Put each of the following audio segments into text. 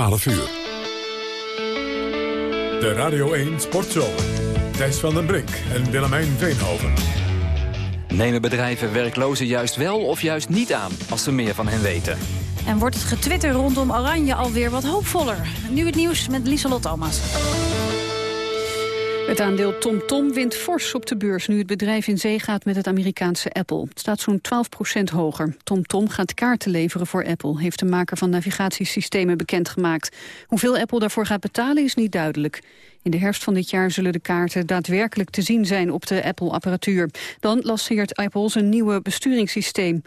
12 uur. De Radio 1 Sportzomer. Thijs van den Brink en Willemijn Veenhoven. Nemen bedrijven werklozen juist wel of juist niet aan... als ze meer van hen weten? En wordt het getwitter rondom Oranje alweer wat hoopvoller? Nu het nieuws met Lieselot Thomas. Het aandeel TomTom Tom wint fors op de beurs nu het bedrijf in zee gaat met het Amerikaanse Apple. Het staat zo'n 12% hoger. TomTom Tom gaat kaarten leveren voor Apple, heeft de maker van navigatiesystemen bekendgemaakt. Hoeveel Apple daarvoor gaat betalen is niet duidelijk. In de herfst van dit jaar zullen de kaarten daadwerkelijk te zien zijn op de Apple-apparatuur. Dan lanceert Apple zijn nieuwe besturingssysteem.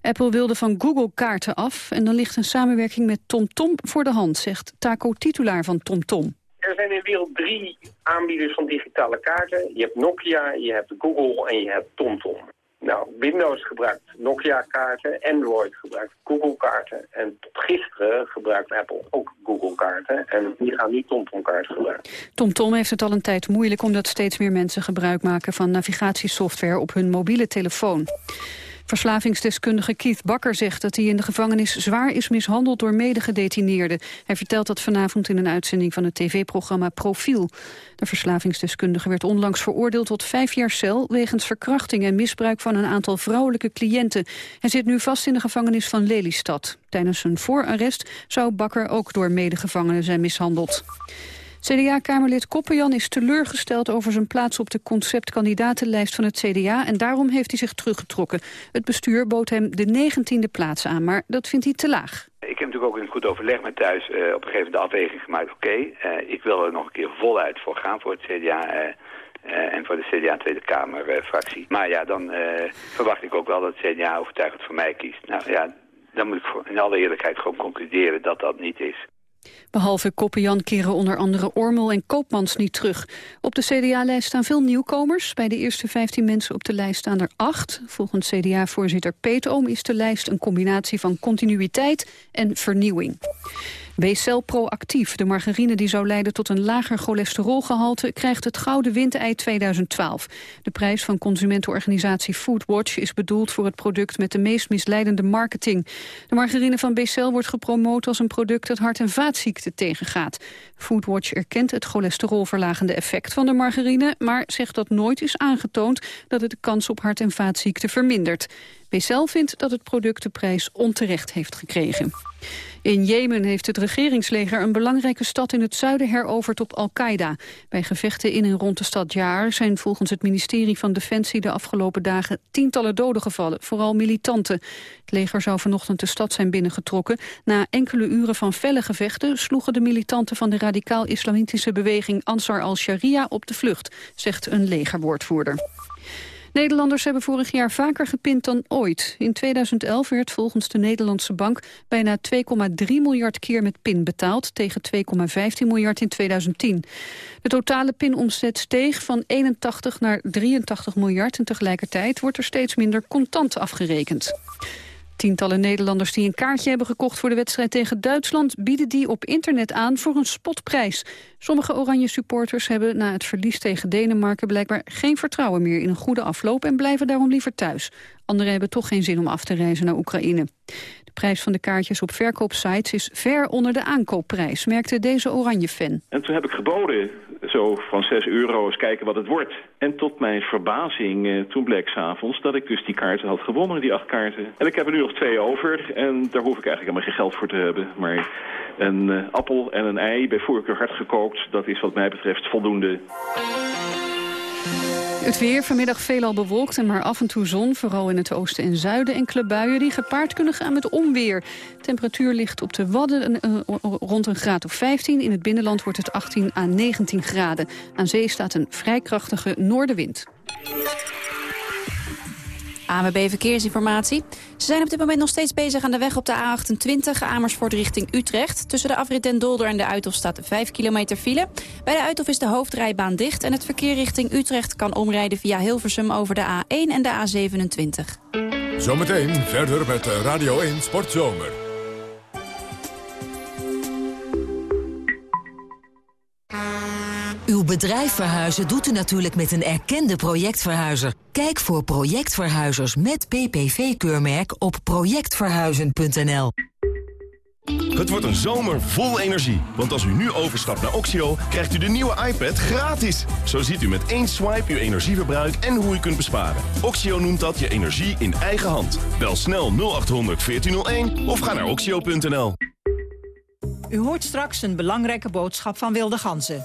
Apple wilde van Google kaarten af en dan ligt een samenwerking met TomTom Tom voor de hand, zegt Taco Titulaar van TomTom. Tom. Er zijn in de wereld drie aanbieders van digitale kaarten. Je hebt Nokia, je hebt Google en je hebt TomTom. Nou, Windows gebruikt Nokia-kaarten, Android gebruikt Google-kaarten... en tot gisteren gebruikt Apple ook Google-kaarten. En die gaan nu TomTom-kaarten gebruiken. TomTom heeft het al een tijd moeilijk omdat steeds meer mensen gebruik maken... van navigatiesoftware op hun mobiele telefoon. Verslavingsdeskundige Keith Bakker zegt dat hij in de gevangenis zwaar is mishandeld door medegedetineerden. Hij vertelt dat vanavond in een uitzending van het tv-programma Profiel. De verslavingsdeskundige werd onlangs veroordeeld tot vijf jaar cel wegens verkrachting en misbruik van een aantal vrouwelijke cliënten. Hij zit nu vast in de gevangenis van Lelystad. Tijdens zijn voorarrest zou Bakker ook door medegevangenen zijn mishandeld. CDA-kamerlid Koppenjan is teleurgesteld over zijn plaats op de conceptkandidatenlijst van het CDA en daarom heeft hij zich teruggetrokken. Het bestuur bood hem de negentiende plaats aan, maar dat vindt hij te laag. Ik heb natuurlijk ook in goed overleg met thuis uh, op een gegeven moment de afweging gemaakt. Oké, uh, ik wil er nog een keer voluit voor gaan voor het CDA. Uh, en voor de CDA Tweede Kamerfractie. maar ja, dan verwacht ik ook wel dat het CDA overtuigend voor mij kiest. Nou ja, dan moet ik in alle eerlijkheid gewoon concluderen dat dat niet is. Behalve Koppenjan keren onder andere Ormel en Koopmans niet terug. Op de CDA-lijst staan veel nieuwkomers. Bij de eerste 15 mensen op de lijst staan er acht. Volgens CDA-voorzitter Peetoom is de lijst een combinatie van continuïteit en vernieuwing. B-cel Proactief, de margarine die zou leiden tot een lager cholesterolgehalte, krijgt het Gouden Windei 2012. De prijs van consumentenorganisatie Foodwatch is bedoeld voor het product met de meest misleidende marketing. De margarine van B-cel wordt gepromoot als een product dat hart- en vaatziekten tegengaat. Foodwatch erkent het cholesterolverlagende effect van de margarine, maar zegt dat nooit is aangetoond dat het de kans op hart- en vaatziekten vermindert. B-cel vindt dat het product de prijs onterecht heeft gekregen. In Jemen heeft het regeringsleger een belangrijke stad in het zuiden heroverd op Al-Qaeda. Bij gevechten in en rond de stad Jaar zijn volgens het ministerie van Defensie de afgelopen dagen tientallen doden gevallen, vooral militanten. Het leger zou vanochtend de stad zijn binnengetrokken. Na enkele uren van felle gevechten sloegen de militanten van de radicaal-islamitische beweging Ansar al-Sharia op de vlucht, zegt een legerwoordvoerder. Nederlanders hebben vorig jaar vaker gepind dan ooit. In 2011 werd volgens de Nederlandse bank bijna 2,3 miljard keer met pin betaald... tegen 2,15 miljard in 2010. De totale pinomzet steeg van 81 naar 83 miljard... en tegelijkertijd wordt er steeds minder contant afgerekend. Tientallen Nederlanders die een kaartje hebben gekocht voor de wedstrijd tegen Duitsland... bieden die op internet aan voor een spotprijs. Sommige oranje supporters hebben na het verlies tegen Denemarken... blijkbaar geen vertrouwen meer in een goede afloop en blijven daarom liever thuis. Anderen hebben toch geen zin om af te reizen naar Oekraïne. De prijs van de kaartjes op verkoopsites is ver onder de aankoopprijs... merkte deze oranje fan. En toen heb ik geboden zo van 6 euro eens kijken wat het wordt. En tot mijn verbazing, eh, toen bleek s'avonds dat ik dus die kaarten had gewonnen, die acht kaarten. En ik heb er nu nog twee over en daar hoef ik eigenlijk helemaal geen geld voor te hebben. Maar een uh, appel en een ei, bij voorkeur hard gekookt, dat is wat mij betreft voldoende. Het weer vanmiddag veelal bewolkt en maar af en toe zon. Vooral in het oosten en zuiden enkele buien die gepaard kunnen gaan met onweer. Temperatuur ligt op de Wadden uh, rond een graad of 15. In het binnenland wordt het 18 à 19 graden. Aan zee staat een vrij krachtige noordenwind. AMB Verkeersinformatie. Ze zijn op dit moment nog steeds bezig aan de weg op de A28 Amersfoort richting Utrecht. Tussen de afrit Den Dolder en de Uithof staat 5 kilometer file. Bij de Uithof is de hoofdrijbaan dicht en het verkeer richting Utrecht kan omrijden via Hilversum over de A1 en de A27. Zometeen verder met Radio 1 Sportzomer. Uw bedrijf verhuizen doet u natuurlijk met een erkende projectverhuizer. Kijk voor projectverhuizers met PPV-keurmerk op projectverhuizen.nl. Het wordt een zomer vol energie. Want als u nu overstapt naar Oxio, krijgt u de nieuwe iPad gratis. Zo ziet u met één swipe uw energieverbruik en hoe u kunt besparen. Oxio noemt dat je energie in eigen hand. Bel snel 0800 1401 of ga naar oxio.nl. U hoort straks een belangrijke boodschap van Wilde Ganzen.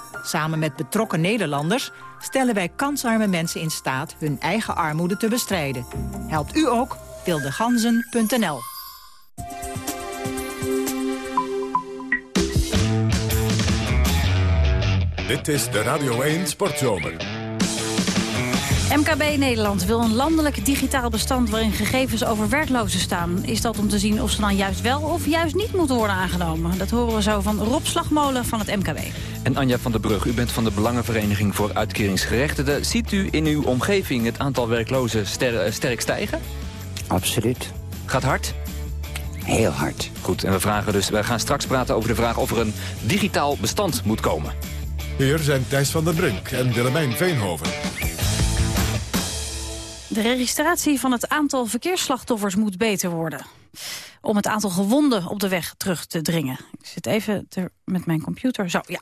Samen met betrokken Nederlanders stellen wij kansarme mensen in staat hun eigen armoede te bestrijden. Helpt u ook? wildeganzen.nl Dit is de Radio 1 Sportzomer. MKB Nederland wil een landelijk digitaal bestand waarin gegevens over werklozen staan. Is dat om te zien of ze dan juist wel of juist niet moeten worden aangenomen? Dat horen we zo van Rob Slagmolen van het MKB. En Anja van der Brug, u bent van de Belangenvereniging voor Uitkeringsgerechtigden. Ziet u in uw omgeving het aantal werklozen ster sterk stijgen? Absoluut. Gaat hard? Heel hard. Goed, en we, vragen dus, we gaan straks praten over de vraag of er een digitaal bestand moet komen. Hier zijn Thijs van der Brink en Willemijn Veenhoven. De registratie van het aantal verkeersslachtoffers moet beter worden. Om het aantal gewonden op de weg terug te dringen. Ik zit even met mijn computer. Zo, ja.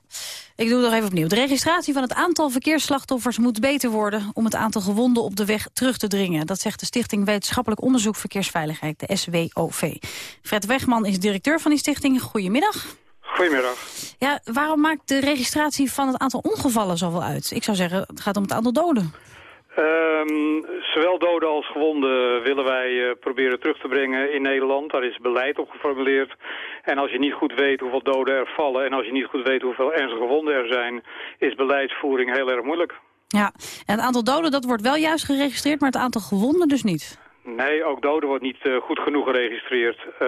Ik doe het nog even opnieuw. De registratie van het aantal verkeersslachtoffers moet beter worden... om het aantal gewonden op de weg terug te dringen. Dat zegt de Stichting Wetenschappelijk Onderzoek Verkeersveiligheid, de SWOV. Fred Wegman is directeur van die stichting. Goedemiddag. Goedemiddag. Ja, waarom maakt de registratie van het aantal ongevallen zoveel uit? Ik zou zeggen, het gaat om het aantal doden. Um, zowel doden als gewonden willen wij uh, proberen terug te brengen in Nederland. Daar is beleid op geformuleerd. En als je niet goed weet hoeveel doden er vallen... en als je niet goed weet hoeveel ernstige gewonden er zijn... is beleidsvoering heel erg moeilijk. Ja, en het aantal doden dat wordt wel juist geregistreerd... maar het aantal gewonden dus niet. Nee, ook doden wordt niet uh, goed genoeg geregistreerd. Uh,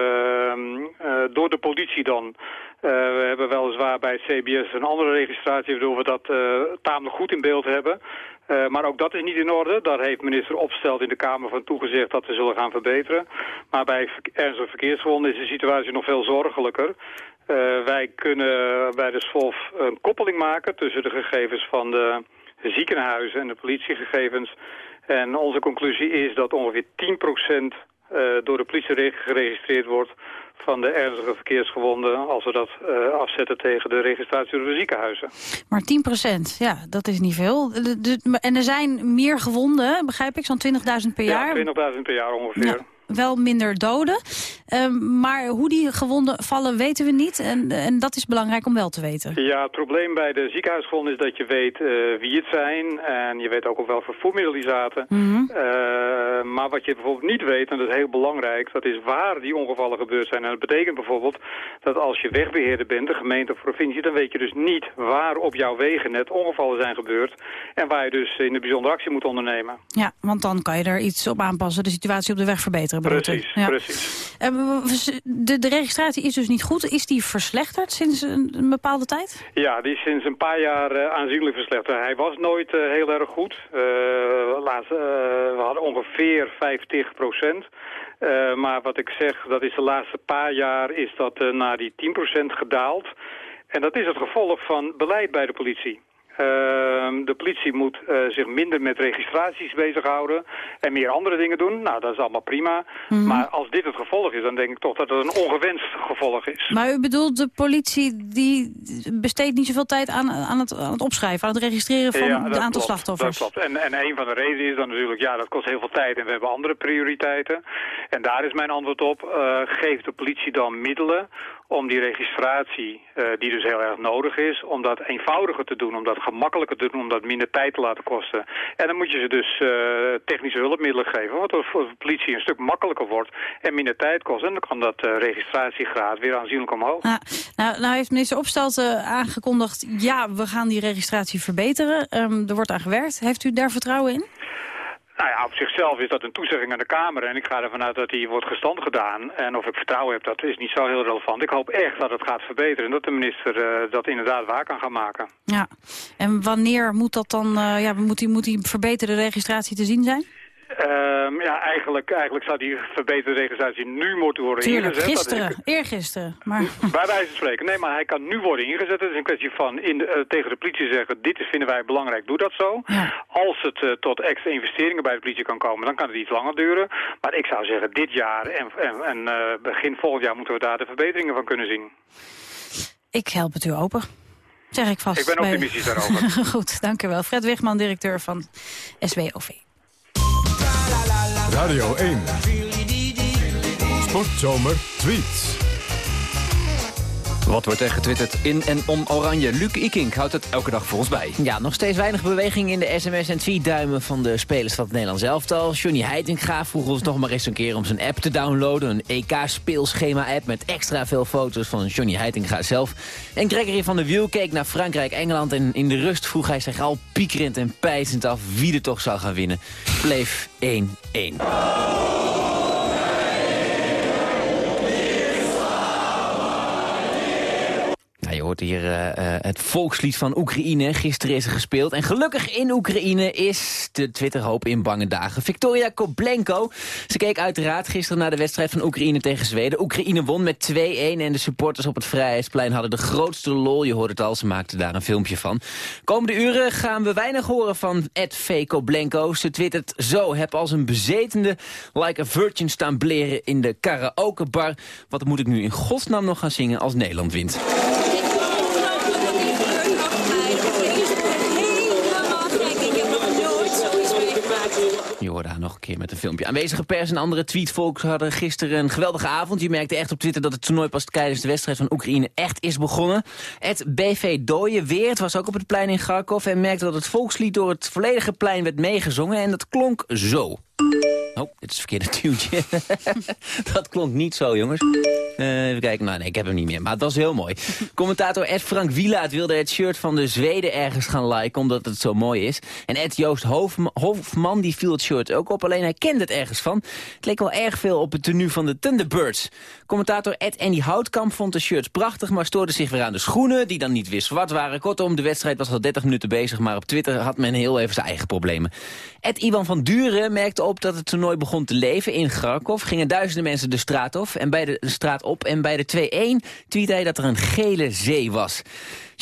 uh, door de politie dan. we hebben weliswaar bij het CBS een andere registratie... waardoor we dat tamelijk goed in beeld hebben. maar ook dat is niet in orde. Daar heeft minister Opstelt in de Kamer van toegezegd dat we zullen gaan verbeteren. Maar bij ernstige verkeersgewonden is de situatie nog veel zorgelijker. wij kunnen bij de SWOF een koppeling maken tussen de gegevens van de ziekenhuizen en de politiegegevens... En onze conclusie is dat ongeveer 10% uh, door de politie geregistreerd wordt van de ernstige verkeersgewonden... als we dat uh, afzetten tegen de registratie door de ziekenhuizen. Maar 10% ja, dat is niet veel. De, de, en er zijn meer gewonden, begrijp ik, zo'n 20.000 per jaar? Ja, 20.000 per jaar ongeveer. Ja wel minder doden. Um, maar hoe die gewonden vallen weten we niet. En, en dat is belangrijk om wel te weten. Ja, het probleem bij de ziekenhuisgewonden is dat je weet uh, wie het zijn. En je weet ook op welke vervoermiddel die zaten. Mm -hmm. uh, maar wat je bijvoorbeeld niet weet, en dat is heel belangrijk... dat is waar die ongevallen gebeurd zijn. En dat betekent bijvoorbeeld dat als je wegbeheerder bent, de gemeente of provincie... dan weet je dus niet waar op jouw wegen net ongevallen zijn gebeurd. En waar je dus in de bijzondere actie moet ondernemen. Ja, want dan kan je er iets op aanpassen, de situatie op de weg verbeteren. Precies, ja. precies. De, de, registratie is dus niet goed. Is die verslechterd sinds een, een bepaalde tijd? Ja, die is sinds een paar jaar uh, aanzienlijk verslechterd. Hij was nooit uh, heel erg goed. Uh, laatst, we hadden ongeveer 50 procent. maar wat ik zeg, dat is de laatste paar jaar is dat naar die 10 procent gedaald. En dat is het gevolg van beleid bij de politie. Uh, de politie moet uh, zich minder met registraties bezighouden en meer andere dingen doen. Nou, dat is allemaal prima. Mm -hmm. Maar als dit het gevolg is, dan denk ik toch dat het een ongewenst gevolg is. Maar u bedoelt, de politie die besteedt niet zoveel tijd aan, aan, het, aan het opschrijven, aan het registreren van ja, het aantal klopt, slachtoffers? Dat klopt. En, en een van de redenen is dan natuurlijk, ja, dat kost heel veel tijd en we hebben andere prioriteiten. En daar is mijn antwoord op, uh, geeft de politie dan middelen om die registratie, uh, die dus heel erg nodig is, om dat eenvoudiger te doen, om dat gemakkelijker te doen, om dat minder tijd te laten kosten. En dan moet je ze dus uh, technische hulpmiddelen geven, wat voor de politie een stuk makkelijker wordt en minder tijd kost. En dan kan dat uh, registratiegraad weer aanzienlijk omhoog. Ah, nou, nou heeft minister Opstelten aangekondigd, ja, we gaan die registratie verbeteren. Um, er wordt aan gewerkt. Heeft u daar vertrouwen in? Nou ja, op zichzelf is dat een toezegging aan de Kamer. En ik ga ervan uit dat die wordt gestand gedaan. En of ik vertrouwen heb, dat is niet zo heel relevant. Ik hoop echt dat het gaat verbeteren. En dat de minister uh, dat inderdaad waar kan gaan maken. Ja, en wanneer moet dat dan, uh, ja, moet die, moet die verbeterde registratie te zien zijn? Um, ja, eigenlijk, eigenlijk zou die verbeterde registratie nu moeten worden Tuurlijk, ingezet. gisteren, ik... eergisteren. Maar... Bij wijze van spreken. Nee, maar hij kan nu worden ingezet. Het is een kwestie van in de, uh, tegen de politie zeggen, dit vinden wij belangrijk, doe dat zo. Ja. Als het uh, tot extra investeringen bij de politie kan komen, dan kan het iets langer duren. Maar ik zou zeggen, dit jaar en, en, en uh, begin volgend jaar moeten we daar de verbeteringen van kunnen zien. Ik help het u open. Zeg ik vast. Ik ben optimistisch bij... daarover. Goed, dank u wel. Fred Wegman, directeur van SWOV. Radio 1. Sportzomer tweets. Wat wordt er getwitterd in en om Oranje? Luc Ikink houdt het elke dag voor ons bij. Ja, nog steeds weinig beweging in de sms- en tweetduimen van de spelers van het Nederlands elftal. Johnny Heitinga vroeg ons nog maar eens een keer om zijn app te downloaden. Een EK-speelschema-app met extra veel foto's van Johnny Heitinga zelf. En Gregory van der Wiel keek naar Frankrijk-Engeland... en in de rust vroeg hij zich al piekerend en pijzend af wie er toch zou gaan winnen. Bleef 1-1. Je hoort hier uh, uh, het volkslied van Oekraïne. Gisteren is er gespeeld. En gelukkig in Oekraïne is de Twitterhoop in bange dagen. Victoria Koblenko. Ze keek uiteraard gisteren naar de wedstrijd van Oekraïne tegen Zweden. Oekraïne won met 2-1 en de supporters op het Vrijheidsplein hadden de grootste lol. Je hoort het al, ze maakten daar een filmpje van. Komende uren gaan we weinig horen van Ed V. Koblenko. Ze twittert zo, heb als een bezetende like a virgin staan bleren in de karaokebar. Wat moet ik nu in godsnaam nog gaan zingen als Nederland wint? Je hoorde haar nog een keer met een filmpje. Aanwezige pers en andere tweetvolks hadden gisteren een geweldige avond. Je merkte echt op Twitter dat het toernooi pas tijdens de wedstrijd van Oekraïne echt is begonnen. Het BV Dooie Weert was ook op het plein in Kharkov en merkte dat het volkslied door het volledige plein werd meegezongen. En dat klonk zo. Oh, dit is het verkeerde tuentje. dat klonk niet zo, jongens. Uh, even kijken. Nou, nee, ik heb hem niet meer. Maar het was heel mooi. Commentator Ed Frank Wielaert wilde het shirt van de Zweden ergens gaan liken... omdat het zo mooi is. En Ed Joost Hofman die viel het shirt ook op. Alleen hij kende het ergens van. Het leek wel erg veel op het tenue van de Thunderbirds. Commentator Ed Andy Houtkamp vond de shirts prachtig... maar stoorde zich weer aan de schoenen, die dan niet wist wat waren. Kortom, de wedstrijd was al 30 minuten bezig... maar op Twitter had men heel even zijn eigen problemen. Ed Ivan van Duren merkte op dat het toernooi begon te leven in Kharkov. Gingen duizenden mensen de straat, of en bij de, de straat op. En bij de 2-1 tweette hij dat er een gele zee was.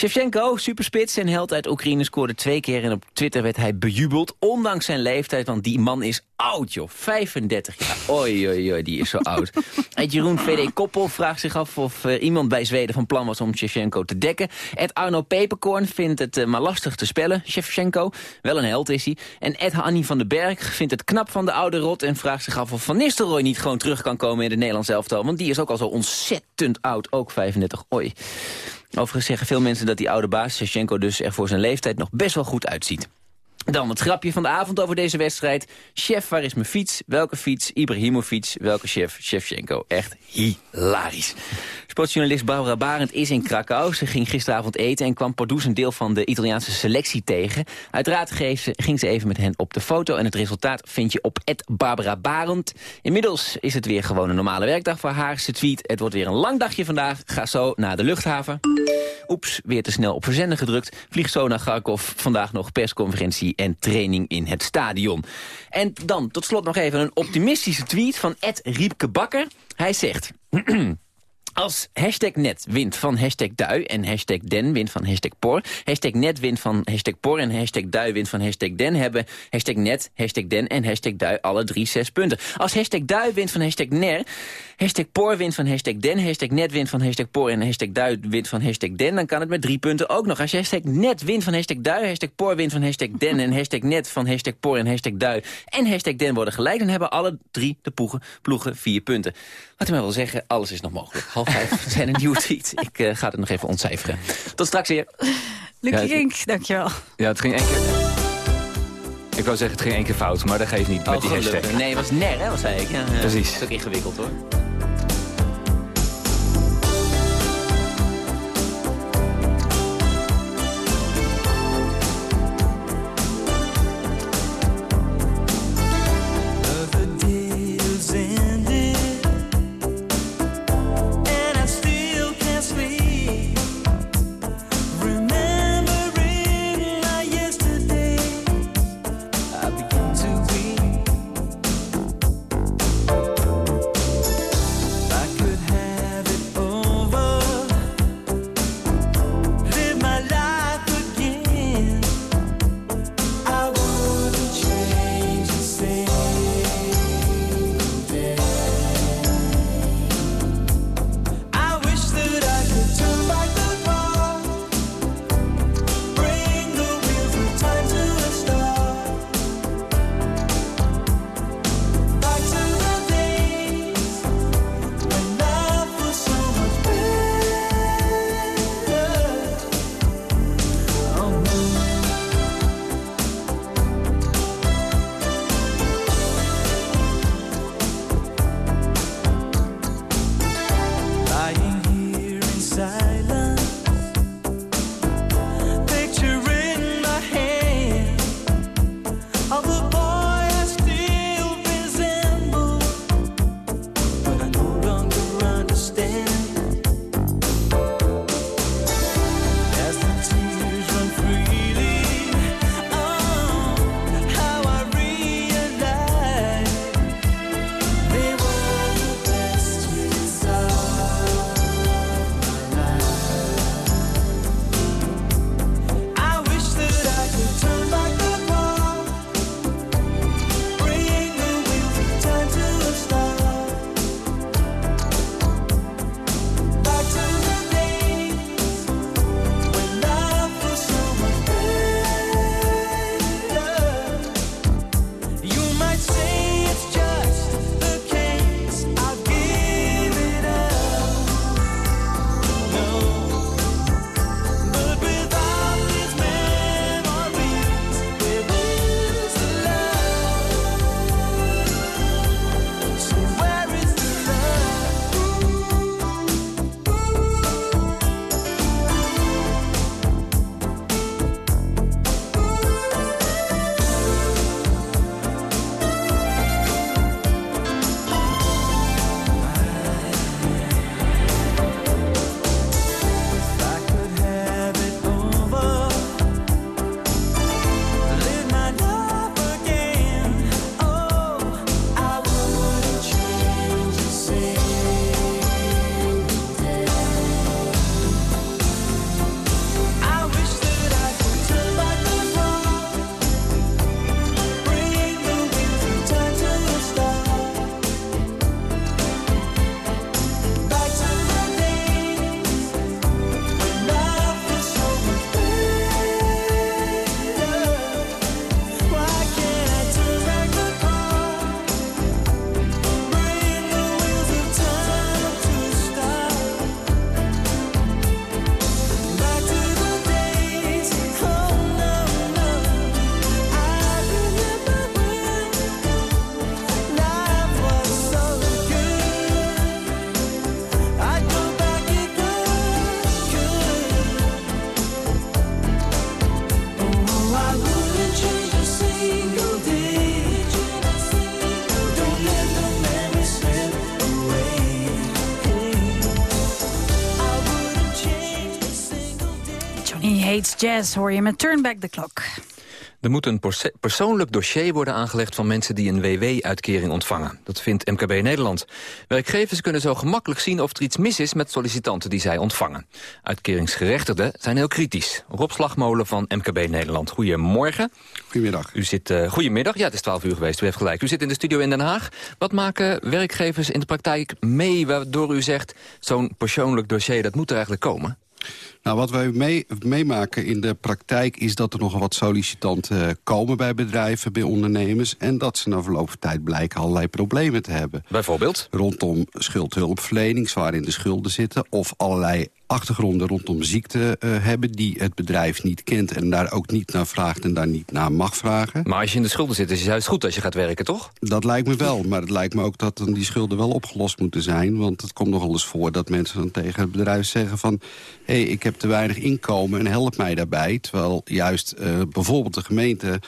Shevchenko, superspits en held uit Oekraïne, scoorde twee keer... en op Twitter werd hij bejubeld, ondanks zijn leeftijd... want die man is oud, joh. 35 jaar. Oei, oei, oei, die is zo oud. En Jeroen VD Koppel vraagt zich af of uh, iemand bij Zweden van plan was... om Shevchenko te dekken. Ed Arno Peperkorn vindt het uh, maar lastig te spellen, Shevchenko. Wel een held is hij. En Ed Annie van den Berg vindt het knap van de oude rot... en vraagt zich af of Van Nistelrooy niet gewoon terug kan komen in het Nederlands elftal. Want die is ook al zo ontzettend oud, ook 35. Oei. Overigens zeggen veel mensen dat die oude baas, Shevchenko dus er voor zijn leeftijd nog best wel goed uitziet. Dan het grapje van de avond over deze wedstrijd. Chef, waar is mijn fiets? Welke fiets? Ibrahimovic. Welke chef? Shevchenko. Echt hilarisch. Sportjournalist Barbara Barend is in Krakau. Ze ging gisteravond eten en kwam Pardoes een deel van de Italiaanse selectie tegen. Uiteraard ging ze even met hen op de foto. En het resultaat vind je op Barbara Barend. Inmiddels is het weer gewoon een normale werkdag voor haar. Ze tweet, het wordt weer een lang dagje vandaag. Ga zo naar de luchthaven. Oeps, weer te snel op verzenden gedrukt. Vlieg zo naar Kharkov. Vandaag nog persconferentie en training in het stadion. En dan tot slot nog even een optimistische tweet van Ed Riepke Bakker. Hij zegt... Als hashtag net wint van hashtag dui en hashtag den wint van hashtag por... hashtag net wint van hashtag por en hashtag dui wint van hashtag den... hebben hashtag net, hashtag den en hashtag dui alle drie zes punten. Als hashtag dui wint van hashtag ner... hashtag por wint van hashtag den, hashtag net wint van hashtag por... en hashtag dui wint van hashtag den, dan kan het met drie punten ook nog. Als hashtag net wint van hashtag dui, hashtag por wint van hashtag den... en hashtag net van hashtag por en hashtag dui en hashtag den worden gelijk... dan hebben alle drie de ploegen, ploegen vier punten. Wat ik maar wil zeggen, alles is nog mogelijk. Half vijf zijn een nieuwe tweet. Ik uh, ga het nog even ontcijferen. Tot straks weer. Lucie ja, Kink, dankjewel. Ja, het ging één keer... Ik wou zeggen, het ging één keer fout, maar dat geeft niet oh, met die gelukkig. hashtag. Nee, het was ner, hè, wat zei ik. Ja, ja. Precies. Dat is ook ingewikkeld, hoor. He hates jazz, hoor je met Turn Back the Clock. Er moet een persoonlijk dossier worden aangelegd van mensen die een WW-uitkering ontvangen. Dat vindt MKB Nederland. Werkgevers kunnen zo gemakkelijk zien of er iets mis is met sollicitanten die zij ontvangen. Uitkeringsgerechtigden zijn heel kritisch. Rob Slagmolen van MKB Nederland. Goedemorgen. Goedemiddag. U zit, uh, goedemiddag, ja het is 12 uur geweest, u heeft gelijk. U zit in de studio in Den Haag. Wat maken werkgevers in de praktijk mee waardoor u zegt... zo'n persoonlijk dossier, dat moet er eigenlijk komen? Nou, wat wij mee, meemaken in de praktijk is dat er nogal wat sollicitanten eh, komen bij bedrijven, bij ondernemers. En dat ze na verloop van tijd blijken allerlei problemen te hebben. Bijvoorbeeld? Rondom schuldhulpverlening, zwaar in de schulden zitten. Of allerlei achtergronden rondom ziekte uh, hebben die het bedrijf niet kent... en daar ook niet naar vraagt en daar niet naar mag vragen. Maar als je in de schulden zit, is het juist goed als je gaat werken, toch? Dat lijkt me wel, maar het lijkt me ook dat dan die schulden wel opgelost moeten zijn. Want het komt nogal eens voor dat mensen dan tegen het bedrijf zeggen van... hé, hey, ik heb te weinig inkomen en help mij daarbij. Terwijl juist uh, bijvoorbeeld de gemeente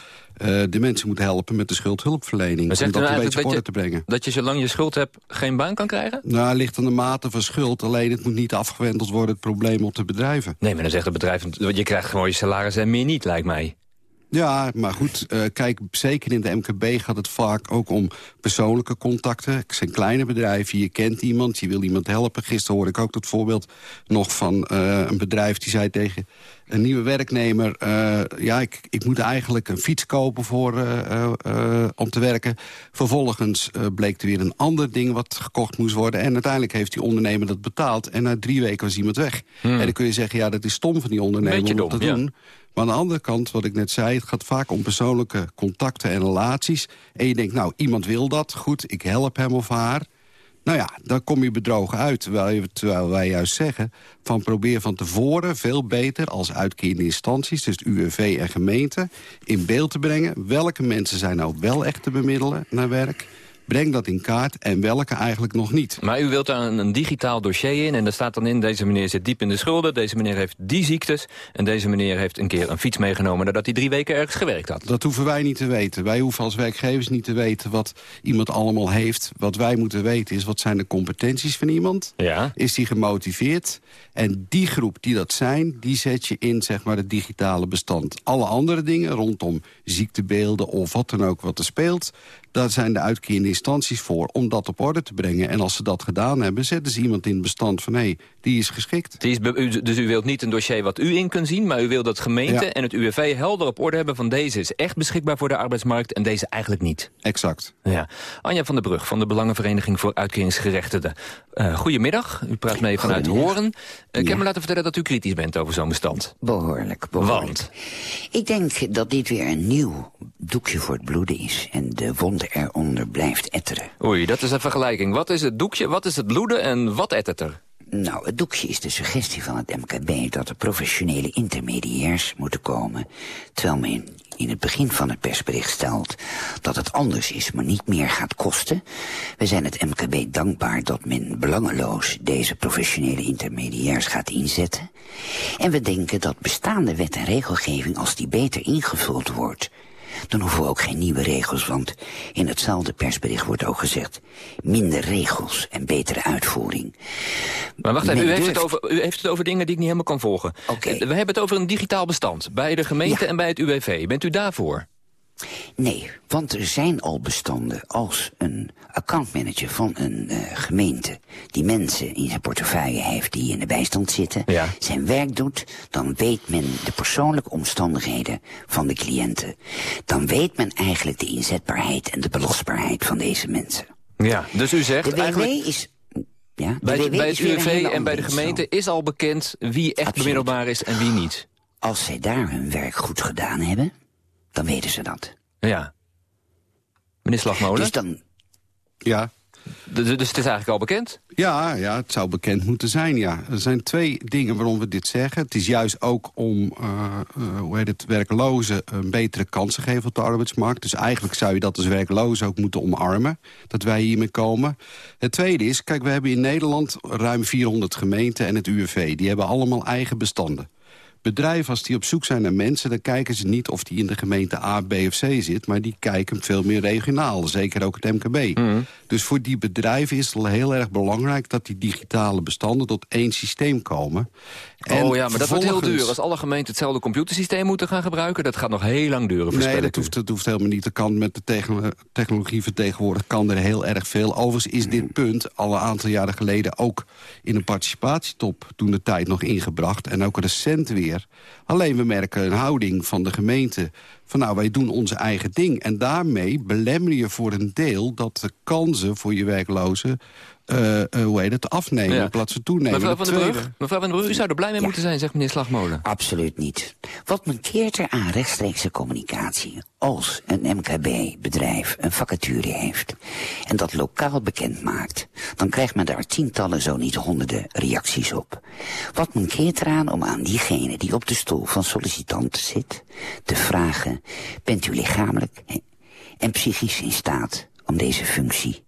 uh, de mensen moet helpen met de schuldhulpverlening. om dat een beetje op orde te brengen. Dat je zolang je schuld hebt geen baan kan krijgen? Nou, ligt aan de mate van schuld. Alleen het moet niet afgewendeld worden het probleem op de bedrijven. Nee, maar dan zegt het bedrijf, je krijgt gewoon je salaris en meer niet, lijkt mij. Ja, maar goed, uh, kijk, zeker in de MKB gaat het vaak ook om persoonlijke contacten. Het zijn kleine bedrijven, je kent iemand, je wil iemand helpen. Gisteren hoorde ik ook dat voorbeeld nog van uh, een bedrijf die zei tegen een nieuwe werknemer... Uh, ja, ik, ik moet eigenlijk een fiets kopen voor, om te werken. Vervolgens bleek er weer een ander ding wat gekocht moest worden. En uiteindelijk heeft die ondernemer dat betaald. En na drie weken was iemand weg. Hmm. En dan kun je zeggen, ja, dat is stom van die ondernemer om dat te doen. Maar aan de andere kant, wat ik net zei... het gaat vaak om persoonlijke contacten en relaties. En je denkt, nou, iemand wil dat, goed, ik help hem of haar. Nou ja, dan kom je bedrogen uit. Terwijl, terwijl wij juist zeggen, van probeer van tevoren veel beter... als uitkerende instanties, dus UWV en gemeente... in beeld te brengen welke mensen zijn nou wel echt te bemiddelen naar werk breng dat in kaart en welke eigenlijk nog niet. Maar u wilt daar een, een, digitaal dossier in en daar staat dan in... deze meneer zit diep in de schulden, deze meneer heeft die ziektes... en deze meneer heeft een keer een fiets meegenomen... nadat hij drie weken ergens gewerkt had. Dat hoeven wij niet te weten. Wij hoeven als werkgevers niet te weten wat iemand allemaal heeft. Wat wij moeten weten is wat zijn de competenties van iemand. Ja. Is die gemotiveerd? En die groep die dat zijn, die zet je in zeg maar, het digitale bestand. Alle andere dingen rondom ziektebeelden of wat dan ook wat er speelt... daar zijn de uitkerende instanties voor om dat op orde te brengen. En als ze dat gedaan hebben, zetten ze iemand in het bestand van... hé, hey, die is geschikt. Die is dus u wilt niet een dossier wat u in kunt zien... maar u wilt dat gemeente en het UWV helder op orde hebben... van deze is echt beschikbaar voor de arbeidsmarkt en deze eigenlijk niet. Exact. Ja. Anja van der Brug van de Belangenvereniging voor Uitkeringsgerechtigden. Uh, goedemiddag, u praat mee vanuit Horen. Uh, ik heb me laten vertellen dat u kritisch bent over zo'n bestand. Behoorlijk, behoorlijk. Want? Ik denk dat dit weer een nieuw doekje voor het bloeden is... en de wond eronder blijft etteren. Oei, dat is een vergelijking. Wat is het doekje, wat is het bloeden en wat ettert er? Nou, het doekje is de suggestie van het MKB dat er professionele intermediairs moeten komen, terwijl men in het begin van het persbericht stelt dat het anders is, maar niet meer gaat kosten. We zijn het MKB dankbaar dat men belangeloos deze professionele intermediairs gaat inzetten. En we denken dat bestaande wet en regelgeving, als die beter ingevuld wordt, dan hoeven we ook geen nieuwe regels, want in hetzelfde persbericht wordt ook gezegd... minder regels en betere uitvoering. Maar wacht even, u heeft, het over, u heeft het over dingen die ik niet helemaal kan volgen. Okay. We hebben het over een digitaal bestand, bij de gemeente en bij het UWV. Bent u daarvoor? Nee, want er zijn al bestanden als een accountmanager van een uh, gemeente... die mensen in zijn portefeuille heeft die in de bijstand zitten... Ja. zijn werk doet, dan weet men de persoonlijke omstandigheden van de cliënten. Dan weet men eigenlijk de inzetbaarheid en de belosbaarheid van deze mensen. Ja, dus u zegt de WW eigenlijk... is... Ja, bij, de bij het UWV en bij de gemeente is al bekend wie echt bemiddelbaar is en wie niet. Als zij daar hun werk goed gedaan hebben, dan weten ze dat. Ja. Meneer Slagmolen? Dus dan... Ja. Dus het is eigenlijk al bekend? Ja, ja, het zou bekend moeten zijn, ja. Er zijn twee dingen waarom we dit zeggen. Het is juist ook om, uh, uh, hoe heet het, werklozen een betere kansen geven op de arbeidsmarkt. Dus eigenlijk zou je dat als werklozen ook moeten omarmen, dat wij hiermee komen. Het tweede is, kijk, we hebben in Nederland ruim 400 gemeenten en het UWV. Die hebben allemaal eigen bestanden. Bedrijven, als die op zoek zijn naar mensen... dan kijken ze niet of die in de gemeente A, B of C zit... maar die kijken veel meer regionaal, zeker ook het MKB. Mhm. Dus voor die bedrijven is het heel erg belangrijk... dat die digitale bestanden tot één systeem komen. En oh ja, maar dat wordt heel duur. Als alle gemeenten hetzelfde computersysteem moeten gaan gebruiken... dat gaat nog heel lang duren, Nee, dat hoeft, dat hoeft helemaal niet. Dat kan met de techno- technologie vertegenwoordigd kan er heel erg veel. Overigens is dit punt al een aantal jaren geleden... ook in een participatietop toen de tijd nog ingebracht. En ook recent weer. Alleen we merken een houding van de gemeente... van nou, wij doen onze eigen ding. En daarmee belemmer je voor een deel... dat de kansen voor je werklozen... eh, eh, hoe heet het, afnemen Ja. in plaats van toenemen. Mevrouw Dat van den Brug, mevrouw van den Brug, u zou er blij mee moeten zijn, zegt meneer Slagmolen. Absoluut niet. Wat mankeert er aan rechtstreekse communicatie als een MKB-bedrijf een vacature heeft en dat lokaal bekend maakt, dan krijgt men daar tientallen, zo niet honderden reacties op. Wat mankeert eraan om aan diegene die op de stoel van sollicitanten zit te vragen, bent u lichamelijk en psychisch in staat om deze functie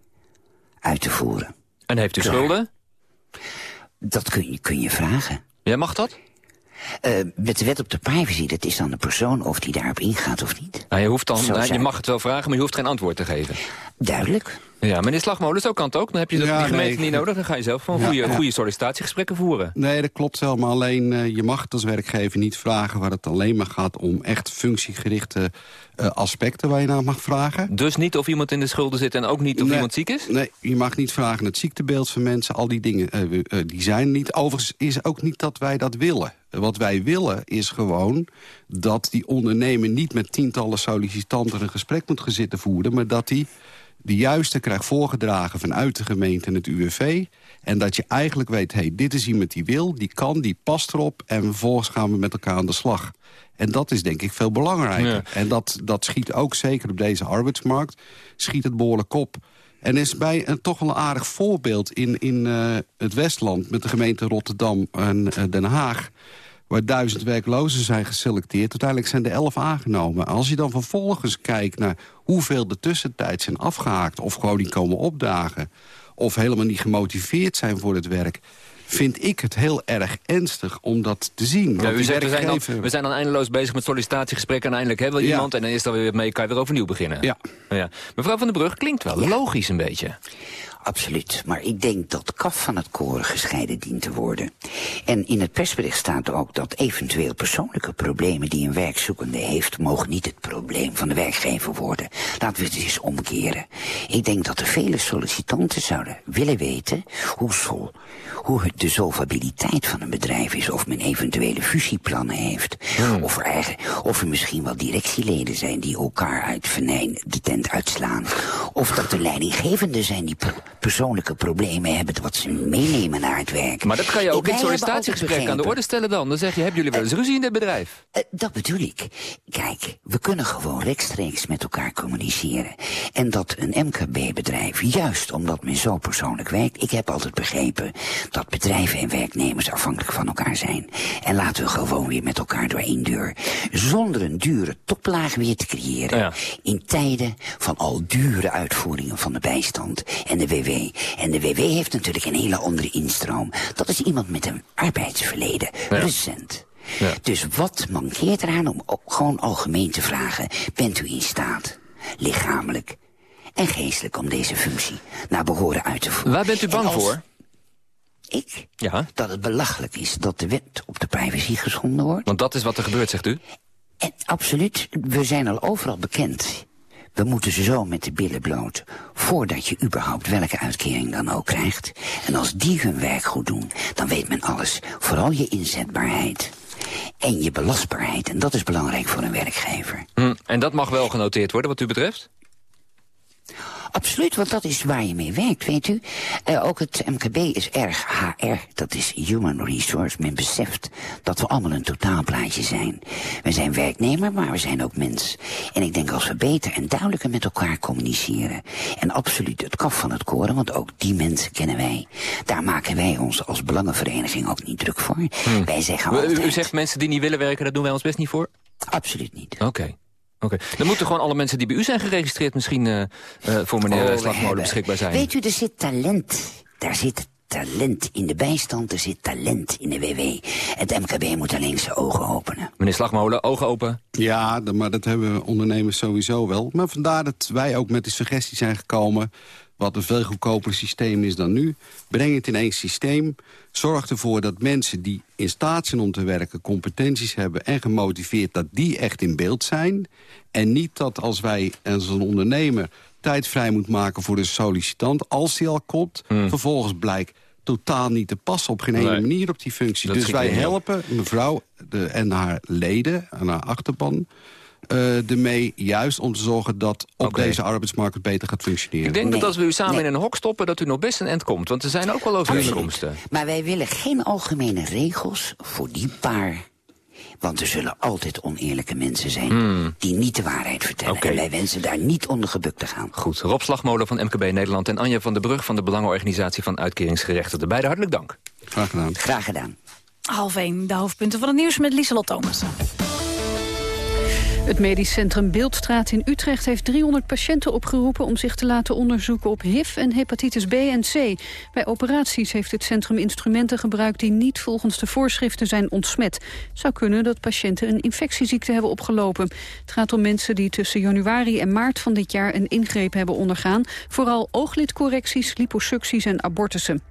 uit te voeren? En heeft u Klaar. schulden? Dat kun je, kun je vragen. Ja, mag dat? Eh, met de wet op de privacy, dat is dan de persoon of die daarop ingaat of niet. Nou, je, hoeft dan, nou, je mag het wel vragen, maar je hoeft geen antwoord te geven. Duidelijk. Ja, meneer Slagmolen, zo kan het ook. Dan heb je dat, Ja, die gemeente nee, niet nodig. Dan ga je zelf gewoon Ja, goede, ja. goede sollicitatiegesprekken voeren. Nee, dat klopt wel. Maar alleen, eh, je mag het als werkgever niet vragen... waar het alleen maar gaat om echt functiegerichte eh, aspecten waar je naar mag vragen. Dus niet of iemand in de schulden zit en ook niet of Nee, iemand ziek is? Nee, je mag niet vragen het ziektebeeld van mensen. Al die dingen, eh, die zijn niet. Overigens is ook niet dat wij dat willen. Wat wij willen is gewoon dat die ondernemer niet met tientallen sollicitanten een gesprek moet gaan zitten voeren, maar dat die de juiste krijgt voorgedragen vanuit de gemeente en het UWV. En dat je eigenlijk weet, hey, dit is iemand die wil, die kan, die past erop. En vervolgens gaan we met elkaar aan de slag. En dat is denk ik veel belangrijker. Ja. En dat, dat schiet ook zeker op deze arbeidsmarkt, schiet het behoorlijk op. En is bij een toch wel een aardig voorbeeld in, in eh, het Westland... met de gemeente Rotterdam en eh, Den Haag... waar duizend werklozen zijn geselecteerd. Uiteindelijk zijn er elf aangenomen. Als je dan vervolgens kijkt naar hoeveel de tussentijd zijn afgehaakt... of gewoon niet komen opdagen... of helemaal niet gemotiveerd zijn voor het werk... vind ik het heel erg ernstig om dat te zien. Ja, u we zijn, dan, we zijn dan eindeloos bezig met sollicitatiegesprekken... en eindelijk hebben we Ja. iemand en dan is dat weer mee, kan je weer overnieuw beginnen. Ja. Ja. Mevrouw van den Brug klinkt wel logisch een beetje. Absoluut, maar ik denk dat kaf van het koren gescheiden dient te worden. En in het persbericht staat ook dat eventueel persoonlijke problemen die een werkzoekende heeft, mogen niet het probleem van de werkgever worden. Laten we het eens omkeren. Ik denk dat er vele sollicitanten zouden willen weten hoe, sol, hoe het de solvabiliteit van een bedrijf is, of men eventuele fusieplannen heeft, of, er eigen, of er misschien wel directieleden zijn die elkaar uit venijn de tent uitslaan, of dat er leidinggevenden zijn die persoonlijke problemen hebben wat ze meenemen naar het werk. Maar dat kan je ook in hebben sollicitatiegesprek aan de orde stellen dan. Dan zeg je, hebben jullie wel eens ruzie in dit bedrijf? eh, dat bedoel ik. Kijk, we kunnen gewoon rechtstreeks met elkaar communiceren. En dat een MKB-bedrijf, juist omdat men zo persoonlijk werkt... ik heb altijd begrepen dat bedrijven en werknemers afhankelijk van elkaar zijn. En laten we gewoon weer met elkaar door één deur. Zonder een dure toplaag weer te creëren. Ja. In tijden van al dure uitvoeringen van de bijstand en de WW. En de WW heeft natuurlijk een hele andere instroom. Dat is iemand met een arbeidsverleden. Ja. Recent. Ja. Dus wat mankeert eraan om ook gewoon algemeen te vragen... bent u in staat, lichamelijk en geestelijk... om deze functie naar behoren uit te voeren? Waar bent u bang als voor? Ik? Ja, Dat het belachelijk is dat de wet op de privacy geschonden wordt? want dat is wat er gebeurt, zegt u. En absoluut, we zijn al overal bekend. We moeten ze zo met de billen bloot, voordat je überhaupt welke uitkering dan ook krijgt. En als die hun werk goed doen, dan weet men alles. Vooral je inzetbaarheid en je belastbaarheid. En dat is belangrijk voor een werkgever. Hm, en dat mag wel genoteerd worden, wat u betreft? Absoluut, want dat is waar je mee werkt, weet u. Eh, ook het MKB is erg HR, dat is Human Resource. Men beseft dat we allemaal een totaalplaatje zijn. We zijn werknemer, maar we zijn ook mens. En ik denk als we beter en duidelijker met elkaar communiceren... en absoluut het kaf van het koren, want ook die mensen kennen wij... daar maken wij ons als belangenvereniging ook niet druk voor. Wij zeggen u zegt mensen die niet willen werken, daar doen wij ons best niet voor? Absoluut niet. Oké. Oké. Dan moeten gewoon alle mensen die bij u zijn geregistreerd... misschien eh, eh, voor meneer Oh, we Slagmolen beschikbaar zijn. Weet u, er zit talent. Daar zit talent in de bijstand, er zit talent in de WW. Het MKB moet alleen zijn ogen openen. Meneer Slagmolen, ogen open. Ja, maar dat hebben ondernemers sowieso wel. Maar vandaar dat wij ook met de suggestie zijn gekomen... wat een veel goedkoper systeem is dan nu. Breng het in één systeem. Zorg ervoor dat mensen die in staat zijn om te werken... competenties hebben en gemotiveerd dat die echt in beeld zijn. En niet dat als wij als een ondernemer tijd vrij moet maken voor de sollicitant... als die al komt, Hmm. vervolgens blijkt totaal niet te passen op geen ene Nee. manier op die functie. Dat dus wij helpen mevrouw de, en haar leden en haar achterban... eh ermee juist om te zorgen dat op deze arbeidsmarkt het beter gaat functioneren. Ik denk dat als we u samen nee. in een hok stoppen... dat u nog best een end komt. Want er zijn ook wel overeenkomsten. Maar wij willen geen algemene regels voor die paar. Want er zullen altijd oneerlijke mensen zijn die niet de waarheid vertellen. Hmm. Oké. En wij wensen daar niet onder gebukt te gaan. Goed, Rob Slagmolen van MKB Nederland... en Anja van der Brug van de Belangenorganisatie van Uitkeringsgerechtigden. Beide hartelijk dank. Graag gedaan. Graag gedaan. Half 1, de hoofdpunten van het nieuws met Lieselot Thomas. Het medisch centrum Beeldstraat in Utrecht heeft 300 patiënten opgeroepen... om zich te laten onderzoeken op HIV en hepatitis B en C. Bij operaties heeft het centrum instrumenten gebruikt... die niet volgens de voorschriften zijn ontsmet. Het zou kunnen dat patiënten een infectieziekte hebben opgelopen. Het gaat om mensen die tussen januari en maart van dit jaar... een ingreep hebben ondergaan. Vooral ooglidcorrecties, liposucties en abortussen.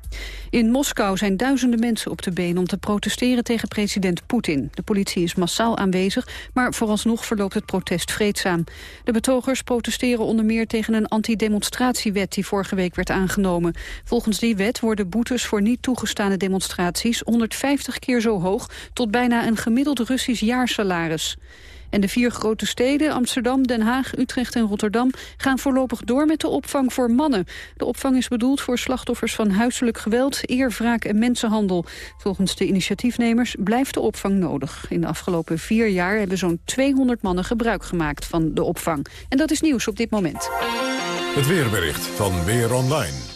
In Moskou zijn duizenden mensen op de been om te protesteren tegen president Poetin. De politie is massaal aanwezig, maar vooralsnog verloopt het protest vreedzaam. De betogers protesteren onder meer tegen een antidemonstratiewet die vorige week werd aangenomen. Volgens die wet worden boetes voor niet toegestane demonstraties 150 keer zo hoog tot bijna een gemiddeld Russisch jaarsalaris. En de vier grote steden, Amsterdam, Den Haag, Utrecht en Rotterdam... gaan voorlopig door met de opvang voor mannen. De opvang is bedoeld voor slachtoffers van huiselijk geweld... eerwraak en mensenhandel. Volgens de initiatiefnemers blijft de opvang nodig. In de afgelopen vier jaar hebben zo'n 200 mannen gebruik gemaakt van de opvang. En dat is nieuws op dit moment. Het weerbericht van Weer Online.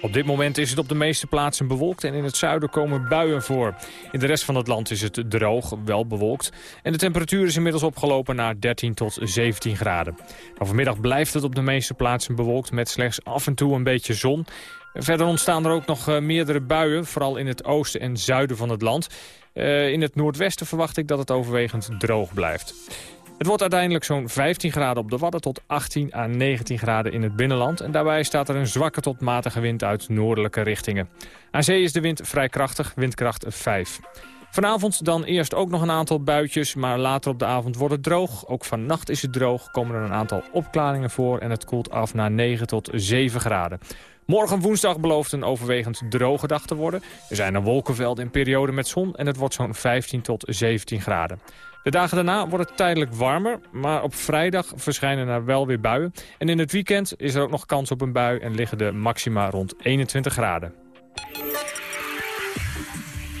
Op dit moment is het op de meeste plaatsen bewolkt en in het zuiden komen buien voor. In de rest van het land is het droog, wel bewolkt. En de temperatuur is inmiddels opgelopen naar 13 tot 17 graden. Vanmiddag blijft het op de meeste plaatsen bewolkt met slechts af en toe een beetje zon. Verder ontstaan er ook nog eh, meerdere buien, vooral in het oosten en zuiden van het land. Eh, in het noordwesten verwacht ik dat het overwegend droog blijft. Het wordt uiteindelijk zo'n 15 graden op de Wadden tot 18 à 19 graden in het binnenland. En daarbij staat er een zwakke tot matige wind uit noordelijke richtingen. Aan zee is de wind vrij krachtig, windkracht 5. Vanavond dan eerst ook nog een aantal buitjes, maar later op de avond wordt het droog. Ook vannacht is het droog, komen er een aantal opklaringen voor en het koelt af naar 9 tot 7 graden. Morgen woensdag belooft een overwegend droge dag te worden. Er zijn een wolkenvelden in periode met zon en het wordt zo'n 15 tot 17 graden. De dagen daarna wordt het tijdelijk warmer, maar op vrijdag verschijnen er wel weer buien. En in het weekend is er ook nog kans op een bui en liggen de maxima rond 21 graden.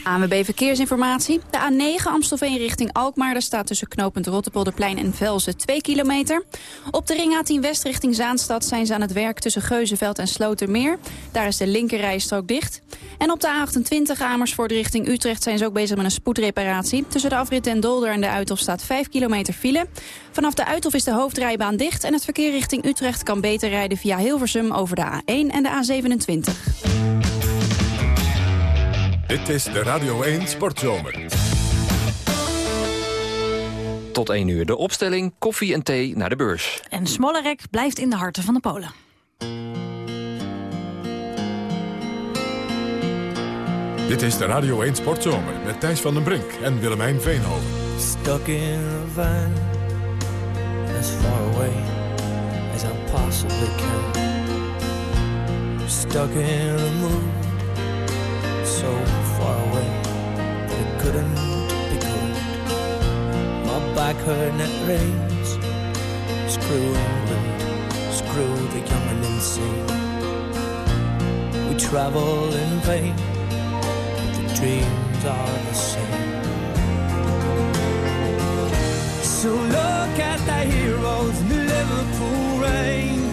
ANWB Verkeersinformatie. De A9 Amstelveen richting Alkmaar. Daar staat tussen knooppunt Rotterpolderplein en Velzen 2 kilometer. Op de ring A10 West richting Zaanstad zijn ze aan het werk tussen Geuzenveld en Slotermeer. Daar is de linkerrijstrook dicht. En op de A28 Amersfoort richting Utrecht zijn ze ook bezig met een spoedreparatie. Tussen de afrit en Dolder en de Uithof staat 5 kilometer file. Vanaf de Uithof is de hoofdrijbaan dicht en het verkeer richting Utrecht kan beter rijden via Hilversum over de A1 en de A27. Dit is de Radio 1 Sportzomer. Tot 1 uur de opstelling, koffie en thee naar de beurs. En Smolarek blijft in de harten van de Polen. Dit is de Radio 1 Sportzomer met Thijs van den Brink en Willemijn Veenhoven. Stuck in a van as far away as I possibly can. Stuck in a mood so far away that it couldn't be good. My back hurt and it rains. Screw England, screw the young and insane. We travel in vain, but the dreams are the same. So look at the heroes in the Liverpool rain.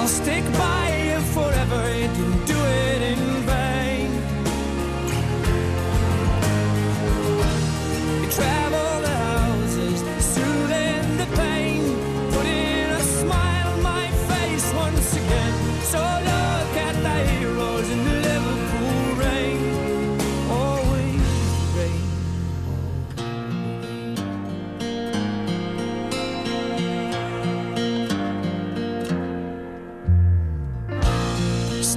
I'll stick by you forever and didn't do it in vain. You travel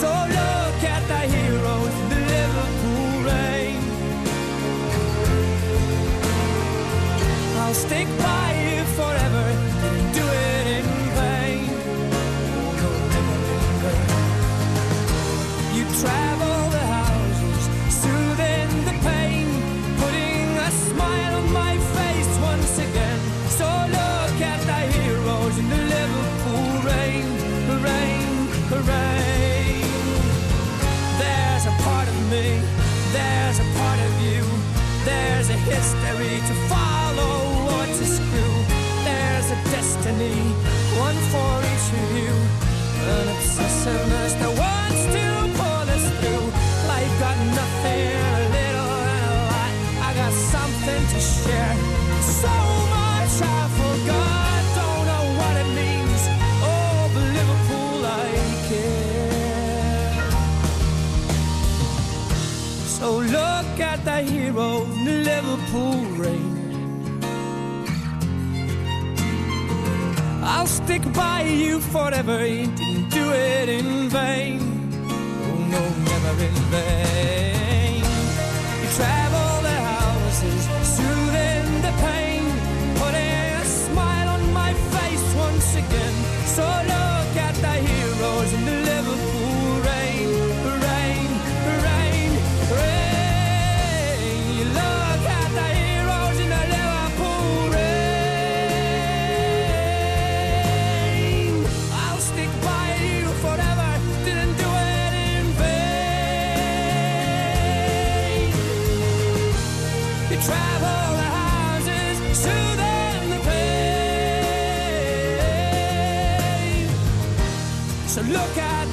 So look at the heroes the Liverpool rain. I'll stick by a destiny, stick by you forever, didn't do it in vain. Oh no, never in vain.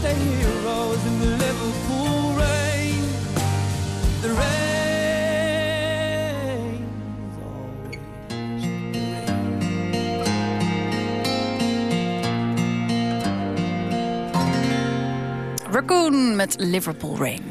The heroes in the Liverpool rain. The rain. Raccoon met Liverpool Rain.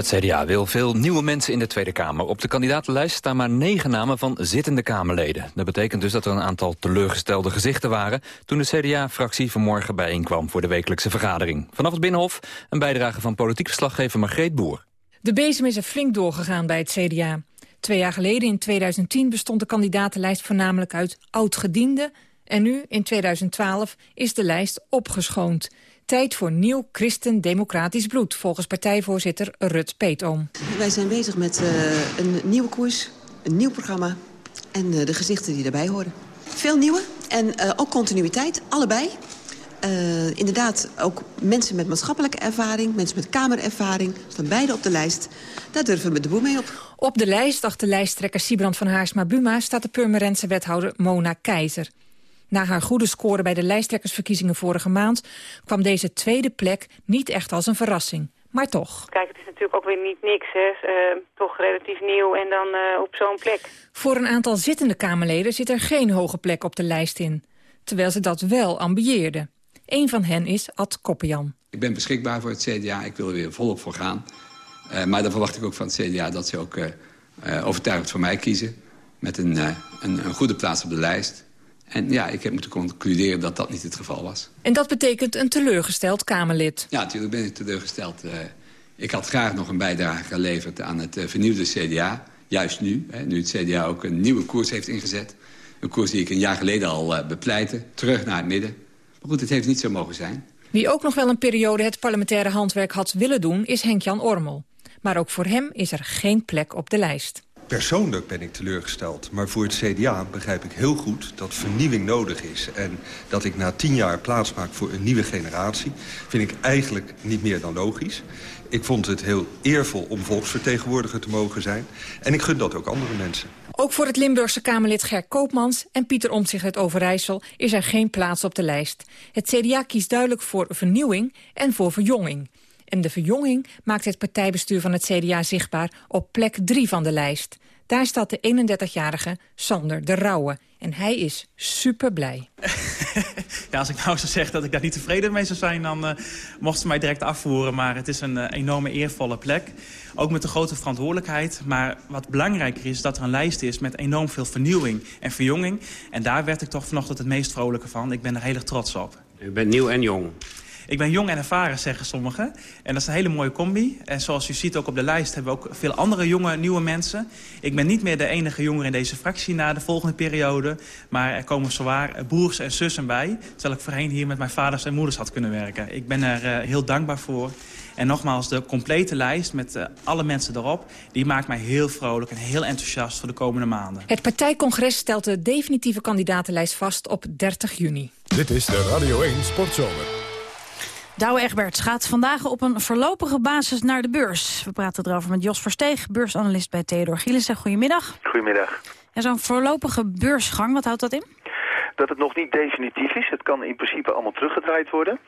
Het CDA wil veel nieuwe mensen in de Tweede Kamer. Op de kandidatenlijst staan maar negen namen van zittende Kamerleden. Dat betekent dus dat er een aantal teleurgestelde gezichten waren... toen de CDA-fractie vanmorgen bijeenkwam voor de wekelijkse vergadering. Vanaf het Binnenhof een bijdrage van politiek verslaggever Margreet Boer. De bezem is er flink doorgegaan bij het CDA. Twee jaar geleden, in 2010, bestond de kandidatenlijst voornamelijk uit oud-gedienden... en nu, in 2012, is de lijst opgeschoond. Tijd voor nieuw christen-democratisch bloed, volgens partijvoorzitter Rut Peetoom. Wij zijn bezig met uh, een nieuwe koers, een nieuw programma en uh, de gezichten die daarbij horen. Veel nieuwe en uh, ook continuïteit, allebei. Inderdaad, ook mensen met maatschappelijke ervaring, mensen met kamerervaring, staan beide op de lijst. Daar durven we de boel mee op. Op de lijst, achter lijsttrekker Sibrand van Haarsma-Buma, staat de Purmerendse wethouder Mona Keizer. Na haar goede score bij de lijsttrekkersverkiezingen vorige maand... kwam deze tweede plek niet echt als een verrassing. Maar toch. Kijk, het is natuurlijk ook weer niet niks, hè. Uh, toch relatief nieuw en dan uh, op zo'n plek. Voor een aantal zittende Kamerleden zit er geen hoge plek op de lijst in. Terwijl ze dat wel ambieerden. Een van hen is Ad Koppian. Ik ben beschikbaar voor het CDA, ik wil er weer volop voor gaan. Uh, maar dan verwacht ik ook van het CDA dat ze ook overtuigd voor mij kiezen. Met een, een, een goede plaats op de lijst. En ja, ik heb moeten concluderen dat dat niet het geval was. En dat betekent een teleurgesteld Kamerlid? Ja, natuurlijk ben ik teleurgesteld. Uh, ik had graag nog een bijdrage geleverd aan het uh, vernieuwde CDA. Juist nu, nu het CDA ook een nieuwe koers heeft ingezet. Een koers die ik een jaar geleden al uh, bepleitte. Terug naar het midden. Maar goed, het heeft niet zo mogen zijn. Wie ook nog wel een periode het parlementaire handwerk had willen doen... is Henk-Jan Ormel. Maar ook voor hem is er geen plek op de lijst. Persoonlijk ben ik teleurgesteld. Maar voor het CDA begrijp ik heel goed dat vernieuwing nodig is. En dat ik na tien jaar plaats maak voor een nieuwe generatie... vind ik eigenlijk niet meer dan logisch. Ik vond het heel eervol om volksvertegenwoordiger te mogen zijn. En ik gun dat ook andere mensen. Ook voor het Limburgse Kamerlid Ger Koopmans en Pieter Omtzigt uit Overijssel is er geen plaats op de lijst. Het CDA kiest duidelijk voor vernieuwing en voor verjonging. En de verjonging maakt het partijbestuur van het CDA zichtbaar op plek 3 van de lijst. Daar staat de 31-jarige Sander de Rauwe. En hij is super blij. Ja, als ik nou zou zeggen dat ik daar niet tevreden mee zou zijn... dan uh, mochten ze mij direct afvoeren. Maar het is een uh, enorme eervolle plek. Ook met een grote verantwoordelijkheid. Maar wat belangrijker is dat er een lijst is met enorm veel vernieuwing en verjonging. En daar werd ik toch vanochtend het meest vrolijke van. Ik ben er heel erg trots op. U bent nieuw en jong. Ik ben jong en ervaren, zeggen sommigen. En dat is een hele mooie combi. En zoals u ziet ook op de lijst hebben we ook veel andere jonge, nieuwe mensen. Ik ben niet meer de enige jongere in deze fractie na de volgende periode. Maar er komen zowaar broers en zussen bij. Terwijl ik voorheen hier met mijn vaders en moeders had kunnen werken. Ik ben er uh, heel dankbaar voor. En nogmaals, de complete lijst met uh, alle mensen erop... die maakt mij heel vrolijk en heel enthousiast voor de komende maanden. Het partijcongres stelt de definitieve kandidatenlijst vast op 30 juni. Dit is de Radio 1 Sportzomer. Douwe Egberts gaat vandaag op een voorlopige basis naar de beurs. We praten erover met Jos Versteeg, beursanalist bij Theodor Gielissen. Goedemiddag. Goedemiddag. En zo'n voorlopige beursgang, wat houdt dat in? dat het nog niet definitief is. Het kan in principe allemaal teruggedraaid worden.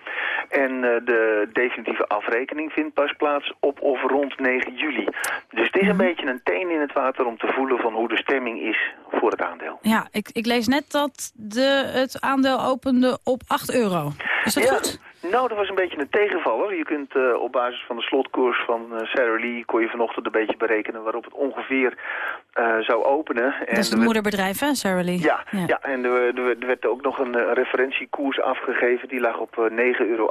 En uh, de definitieve afrekening vindt pas plaats op of rond 9 juli. Dus het is een beetje een teen in het water om te voelen van hoe de stemming is voor het aandeel. Ja, ik, ik lees net dat de, het aandeel opende op 8 euro. Is dat ja. goed? Nou, dat was een beetje een tegenvaller. Je kunt uh, op basis van de slotkoers van uh, Sarah Lee... kon je vanochtend een beetje berekenen waarop het ongeveer uh, zou openen. Dat is het moederbedrijf, hè, Sarah Lee? Ja, ja. ja en er, er, er, werd ook nog een referentiekoers afgegeven. Die lag op 9,18 euro.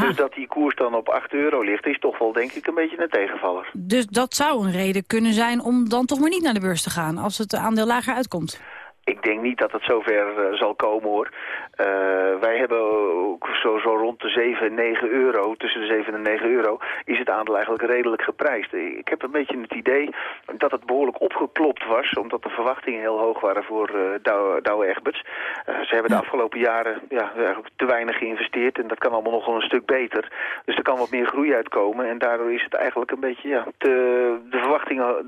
Dus dat die koers dan op 8 euro ligt... is toch wel, denk ik, een beetje een tegenvaller. Dus dat zou een reden kunnen zijn om dan toch maar niet naar de beurs te gaan... als het aandeel lager uitkomt? Ik denk niet dat het zover uh, zal komen hoor. Uh, wij hebben ook zo, zo rond de 7 9 euro, tussen de 7 en 9 euro, is het aandeel eigenlijk redelijk geprijsd. Ik heb een beetje het idee dat het behoorlijk opgeklopt was, omdat de verwachtingen heel hoog waren voor uh, Douwe, Douwe Egberts. ze hebben de afgelopen jaren ja, te weinig geïnvesteerd en dat kan allemaal nog wel een stuk beter. Dus er kan wat meer groei uitkomen en daardoor is het eigenlijk een beetje ja, te, de verwachtingen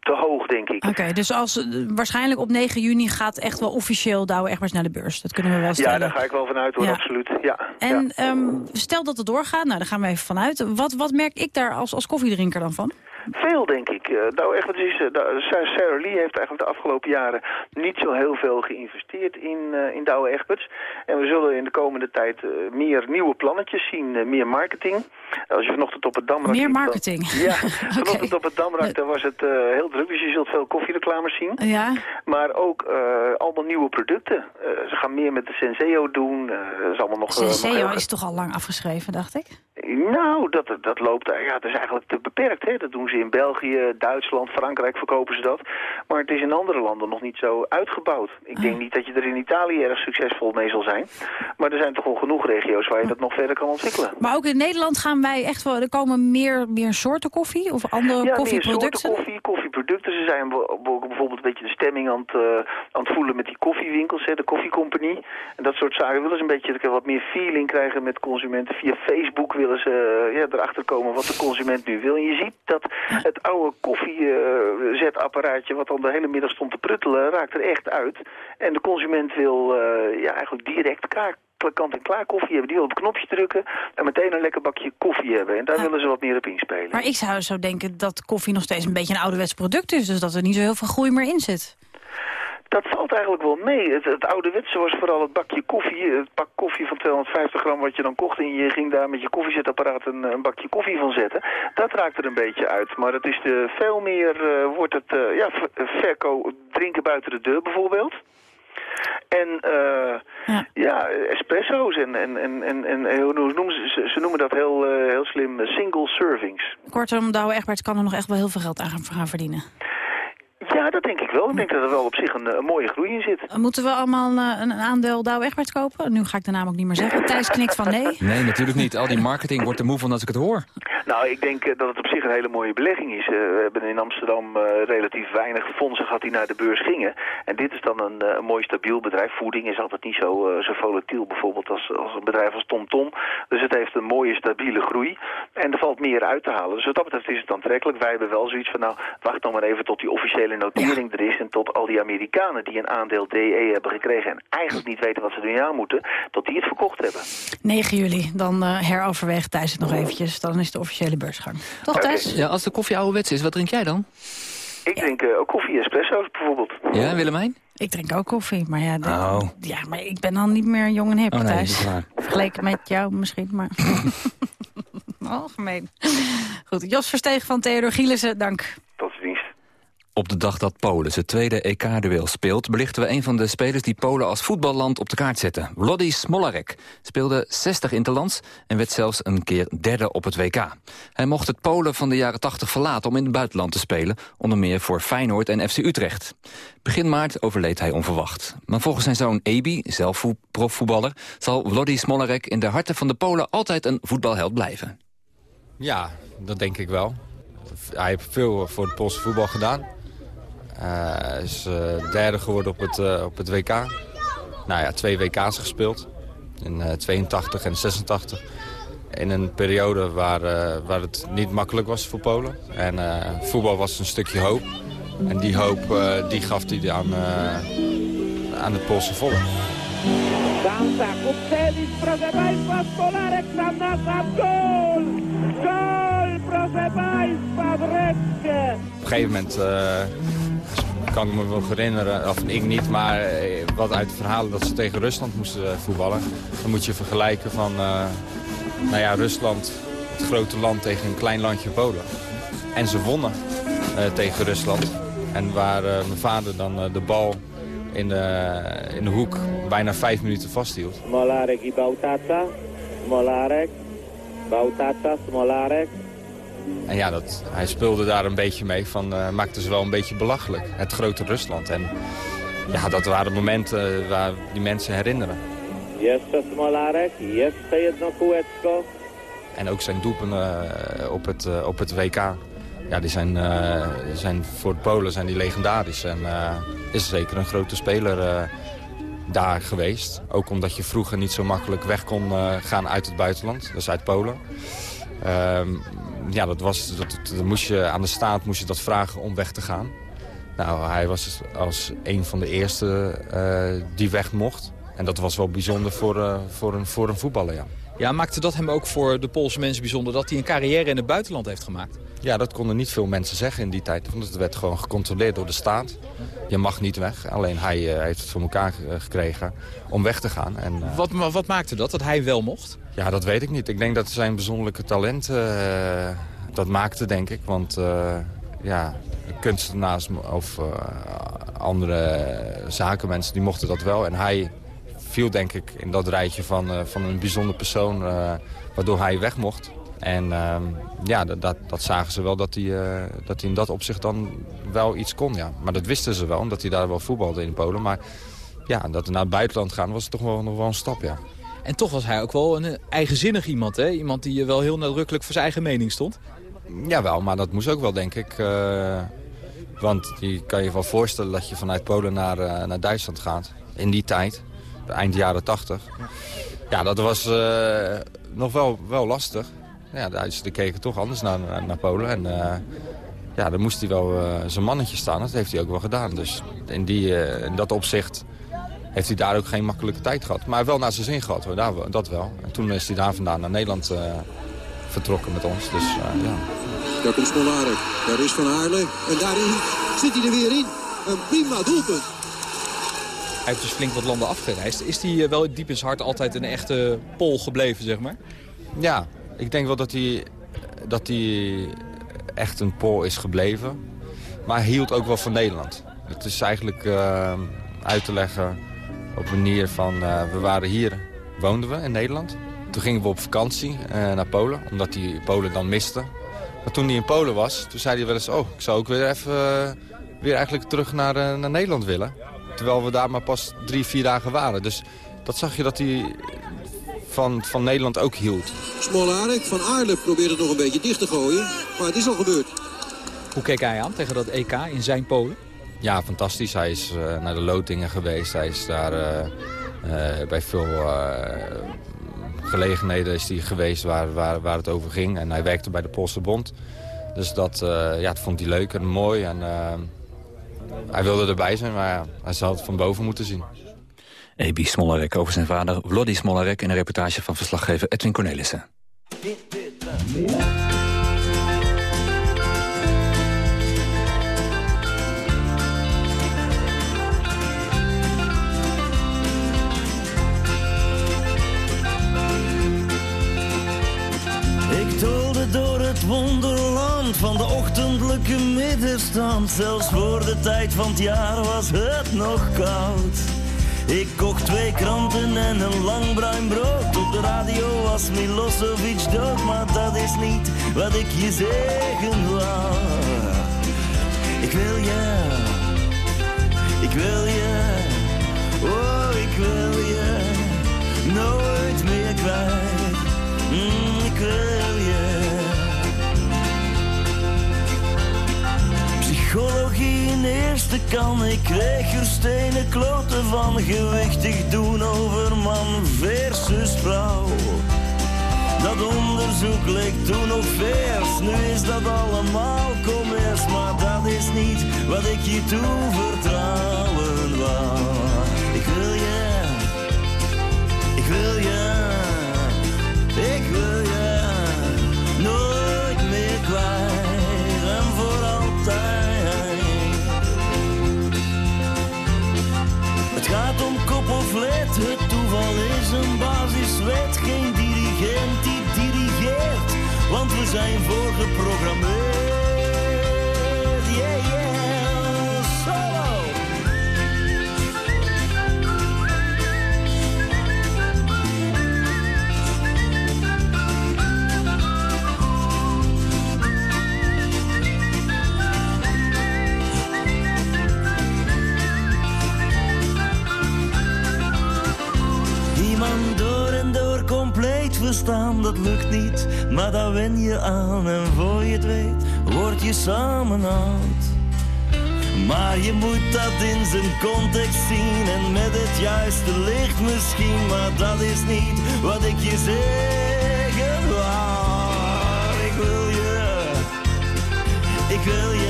te hoog, denk ik. Oké, okay, dus als, uh, waarschijnlijk op 9 juni gaat echt wel officieel Douwe Egberts naar de beurs. Dat kunnen we wel stellen. Ja, daar ga ik wel vanuit hoor, ja. absoluut. Ja, en ja. Um, stel dat het doorgaat, nou daar gaan we even vanuit. Wat, wat merk ik daar als, als koffiedrinker dan van? Veel, denk ik. Uh, nou, echt, is, uh, Sarah Lee heeft eigenlijk de afgelopen jaren niet zo heel veel geïnvesteerd in, uh, in Douwe Egberts. En we zullen in de komende tijd meer nieuwe plannetjes zien, meer marketing. Als je vanochtend op het Damrak... Meer marketing? Dan, ja, vanochtend okay. op het Damrak daar was het heel druk, dus je zult veel koffiereclames zien. Ja. Maar ook allemaal nieuwe producten. ze gaan meer met de Senseo doen. dat is allemaal nog... Senseo nog is toch al lang afgeschreven, dacht ik? Nou, dat, dat loopt... Ja, dat is eigenlijk te beperkt, hè. Dat doen ze in België, Duitsland, Frankrijk verkopen ze dat. Maar het is in andere landen nog niet zo uitgebouwd. Ik Ah. denk niet dat je er in Italië erg succesvol mee zal zijn. Maar er zijn toch wel genoeg regio's waar je dat nog verder kan ontwikkelen. Maar ook in Nederland gaan wij echt wel... Er komen meer, meer soorten koffie of andere ja, koffieproducten? meer koffie, koffieproducten. Ze zijn bijvoorbeeld een beetje de stemming aan het, uh, aan het voelen met die koffiewinkels, hè, de koffiecompagnie. En dat soort zaken willen ze een beetje wat meer feeling krijgen met consumenten. Via Facebook willen ze uh, ja, erachter komen wat de consument nu wil. En je ziet dat het oude koffiezetapparaatje wat al de hele middag stond te pruttelen, raakt er echt uit. En de consument wil uh, ja, eigenlijk direct kaart kant-en-klaar koffie hebben. Die wil op een knopje drukken en meteen een lekker bakje koffie hebben. En daar ja. willen ze wat meer op inspelen. Maar ik zou zo denken dat koffie nog steeds een beetje een ouderwets product is. Dus dat er niet zo heel veel groei meer in zit. Dat valt eigenlijk wel mee. Het, het ouderwetse was vooral het bakje koffie. Het pak koffie van 250 gram wat je dan kocht. En je ging daar met je koffiezetapparaat een, een bakje koffie van zetten. Dat raakt er een beetje uit. Maar het is de, veel meer, uh, wordt het, uh, ja, verko drinken buiten de deur bijvoorbeeld. En uh, ja. ja. espresso's en, en, en, en, en hoe noemen ze, ze noemen dat heel, uh, heel slim single servings. Kortom, Douwe Egberts kan er nog echt wel heel veel geld aan gaan verdienen. Ja, dat denk ik wel. Ik denk dat er wel op zich een, een mooie groei in zit. Moeten we allemaal uh, een aandeel Douwe Egberts kopen? Nu ga ik de naam ook niet meer zeggen. Thijs knikt van nee. Nee, natuurlijk niet. Al die marketing wordt er moe van als ik het hoor. Nou, ik denk dat het op zich een hele mooie belegging is. Uh, we hebben in Amsterdam relatief weinig fondsen gehad die naar de beurs gingen. En dit is dan een, een mooi stabiel bedrijf. Voeding is altijd niet zo, zo volatiel bijvoorbeeld als, als een bedrijf als TomTom. Tom. Dus het heeft een mooie stabiele groei. En er valt meer uit te halen. Dus wat dat betreft is het aantrekkelijk. Wij hebben wel zoiets van, nou, wacht dan maar even tot die officiële notering er is... en tot al die Amerikanen die een aandeel DE hebben gekregen... en eigenlijk niet weten wat ze er nu aan moeten... tot die het verkocht hebben. 9 juli, dan uh, heroverweegt Thijs het nog eventjes. Dan is de officiële beursgang. Toch Thijs? Ja, als de koffie ouderwets is, wat drink jij dan? Ik drink uh, koffie espresso's bijvoorbeeld. Ja, Willemijn? Ik drink ook koffie, maar ja, de, oh. ja maar ik ben dan niet meer jong en hip oh, nee, thuis. Vergeleken met jou misschien, maar... Algemeen. Goed, Jos Versteeg van Theodor Gielissen, dank. Tot ziens. Op de dag dat Polen zijn tweede EK-duel speelt... belichten we een van de spelers die Polen als voetballand op de kaart zetten. Wlody Smolarek speelde 60 interlands en werd zelfs een keer derde op het WK. Hij mocht het Polen van de jaren 80 verlaten om in het buitenland te spelen... onder meer voor Feyenoord en FC Utrecht. Begin maart overleed hij onverwacht. Maar volgens zijn zoon Ebi, zelf profvoetballer... zal Wlody Smolarek in de harten van de Polen altijd een voetbalheld blijven. Ja, dat denk ik wel. Hij heeft veel voor het Poolse voetbal gedaan. Hij is uh, derde geworden op het, uh, op het WK. Nou ja, twee WK's gespeeld. In uh, 82 en 86. In een periode waar, waar het niet makkelijk was voor Polen. En voetbal was een stukje hoop. En die hoop die gaf hij aan, aan het Poolse volk. Danza, Kupcevic, proszę Państwa, Stolarek sam na sam, goal! Goal, proszę Państwa, wreszcie! Op een gegeven moment kan ik me wel herinneren, of ik niet, maar eh, wat uit het verhalen dat ze tegen Rusland moesten eh, voetballen. Dan moet je vergelijken van, uh, nou ja, Rusland, het grote land tegen een klein landje Polen. En ze wonnen tegen Rusland. En waar mijn vader dan de bal in de, in de hoek bijna vijf minuten vasthield. Smolarek i Bautata, Smolarek, Bautata, Smolarek. En ja, dat, hij speelde daar een beetje mee. Van, uh, maakte ze wel een beetje belachelijk. Het grote Rusland. En ja, dat waren momenten waar die mensen herinneren. En ook zijn doepen uh, op, het, uh, op het WK. Ja, die zijn, zijn voor het Polen zijn die legendarisch. En is zeker een grote speler daar geweest. Ook omdat je vroeger niet zo makkelijk weg kon gaan uit het buitenland. Dus uit Polen. Um, ja, dat was, dat, dat, moest je, aan de staat moest je dat vragen om weg te gaan. Nou, hij was als een van de eerste uh, die weg mocht. En dat was wel bijzonder voor, uh, voor, een, voor een voetballer, ja. Ja, maakte dat hem ook voor de Poolse mensen bijzonder... dat hij een carrière in het buitenland heeft gemaakt? Ja, dat konden niet veel mensen zeggen in die tijd. Want het werd gewoon gecontroleerd door de staat. Je mag niet weg. Alleen hij uh, heeft het voor elkaar gekregen om weg te gaan. En, uh... wat, wat maakte dat, dat hij wel mocht? Ja, dat weet ik niet. Ik denk dat zijn bijzonderlijke talent uh, dat maakte, denk ik. Want ja, kunstenaars of andere zakenmensen, die mochten dat wel. En hij viel denk ik in dat rijtje van, van een bijzonder persoon... waardoor hij weg mocht. En uh, ja, dat, dat zagen ze wel dat hij, dat hij in dat opzicht dan wel iets kon. Ja. Maar dat wisten ze wel, omdat hij daar wel voetbalde in Polen. Maar ja, dat naar het buitenland gaan was toch wel nog wel een stap, ja. En toch was hij ook wel een eigenzinnig iemand, hè? Iemand die wel heel nadrukkelijk voor zijn eigen mening stond. Jawel, maar dat moest ook wel, denk ik. Uh, want je kan je wel voorstellen dat je vanuit Polen naar, uh, naar Duitsland gaat. In die tijd, eind jaren tachtig. Ja, dat was nog wel, wel lastig ja, de Duitsers keken toch anders naar, naar, Polen. En ja, dan moest hij wel zijn mannetje staan. Dat heeft hij ook wel gedaan. Dus in, die, in dat opzicht heeft hij daar ook geen makkelijke tijd gehad. Maar wel naar zijn zin gehad, hoor. Daar, dat wel. En toen is hij daar vandaan naar Nederland vertrokken met ons. Dus ja. Daar komt Smolarek. Daar is Van Haarle. En daarin zit hij er weer in. Een prima doelpunt. Hij heeft dus flink wat landen afgereisd. Is hij wel diep in zijn hart altijd een echte Pool gebleven, zeg maar? Ja, ik denk wel dat hij, dat hij echt een Pool is gebleven. Maar hij hield ook wel van Nederland. Het is eigenlijk uh, uit te leggen op een manier van... Uh, we waren hier, woonden we in Nederland. Toen gingen we op vakantie uh, naar Polen, omdat hij Polen dan miste. Maar toen hij in Polen was, toen zei hij wel eens... oh, ik zou ook weer even eh, weer eigenlijk terug naar, eh, naar Nederland willen. Terwijl we daar maar pas drie, vier dagen waren. Dus dat zag je dat hij van, van Nederland ook hield. Smolarek van Aarle probeert het nog een beetje dicht te gooien. Maar het is al gebeurd. Hoe keek hij aan tegen dat EK in zijn Polen? Ja, fantastisch. Hij is eh, naar de loodingen geweest. Hij is daar eh, eh, bij veel gelegenheden is hij geweest waar, waar, waar het over ging. En hij werkte bij de Poolse Bond. Dus dat, ja, dat vond hij leuk en mooi. En, hij wilde erbij zijn, maar hij zou het van boven moeten zien. Ebi Smolarek over zijn vader Vlody Smolarek... in een reportage van verslaggever Edwin Cornelissen. Ochtendelijke middenstand. Zelfs voor de tijd van het jaar was het nog koud. Ik kocht twee kranten en een lang bruin brood. Op de radio was Milosevic dood, maar dat is niet wat ik je zeggen wou. Ik wil je, ik wil je, oh ik wil je nooit meer kwijt. Mm, ik wil Psychologie in eerste kan, ik kreeg er stenen kloten van. Gewichtig doen over man versus vrouw. Dat onderzoek leek toen nog vers, nu is dat allemaal commerce. Maar dat is niet wat ik je toen vertrouwen wou. Ik wil je, ik wil je, ik wil je het toeval is een basiswet, geen dirigent die dirigeert, want we zijn voorgeprogrammeerd. Iemand door en door compleet verstaan, dat lukt niet, maar daar wen je aan. En voor je het weet, word je samenhand. Maar je moet dat in zijn context zien en met het juiste licht misschien. Maar dat is niet wat ik je wou. Ik wil je, ik wil je,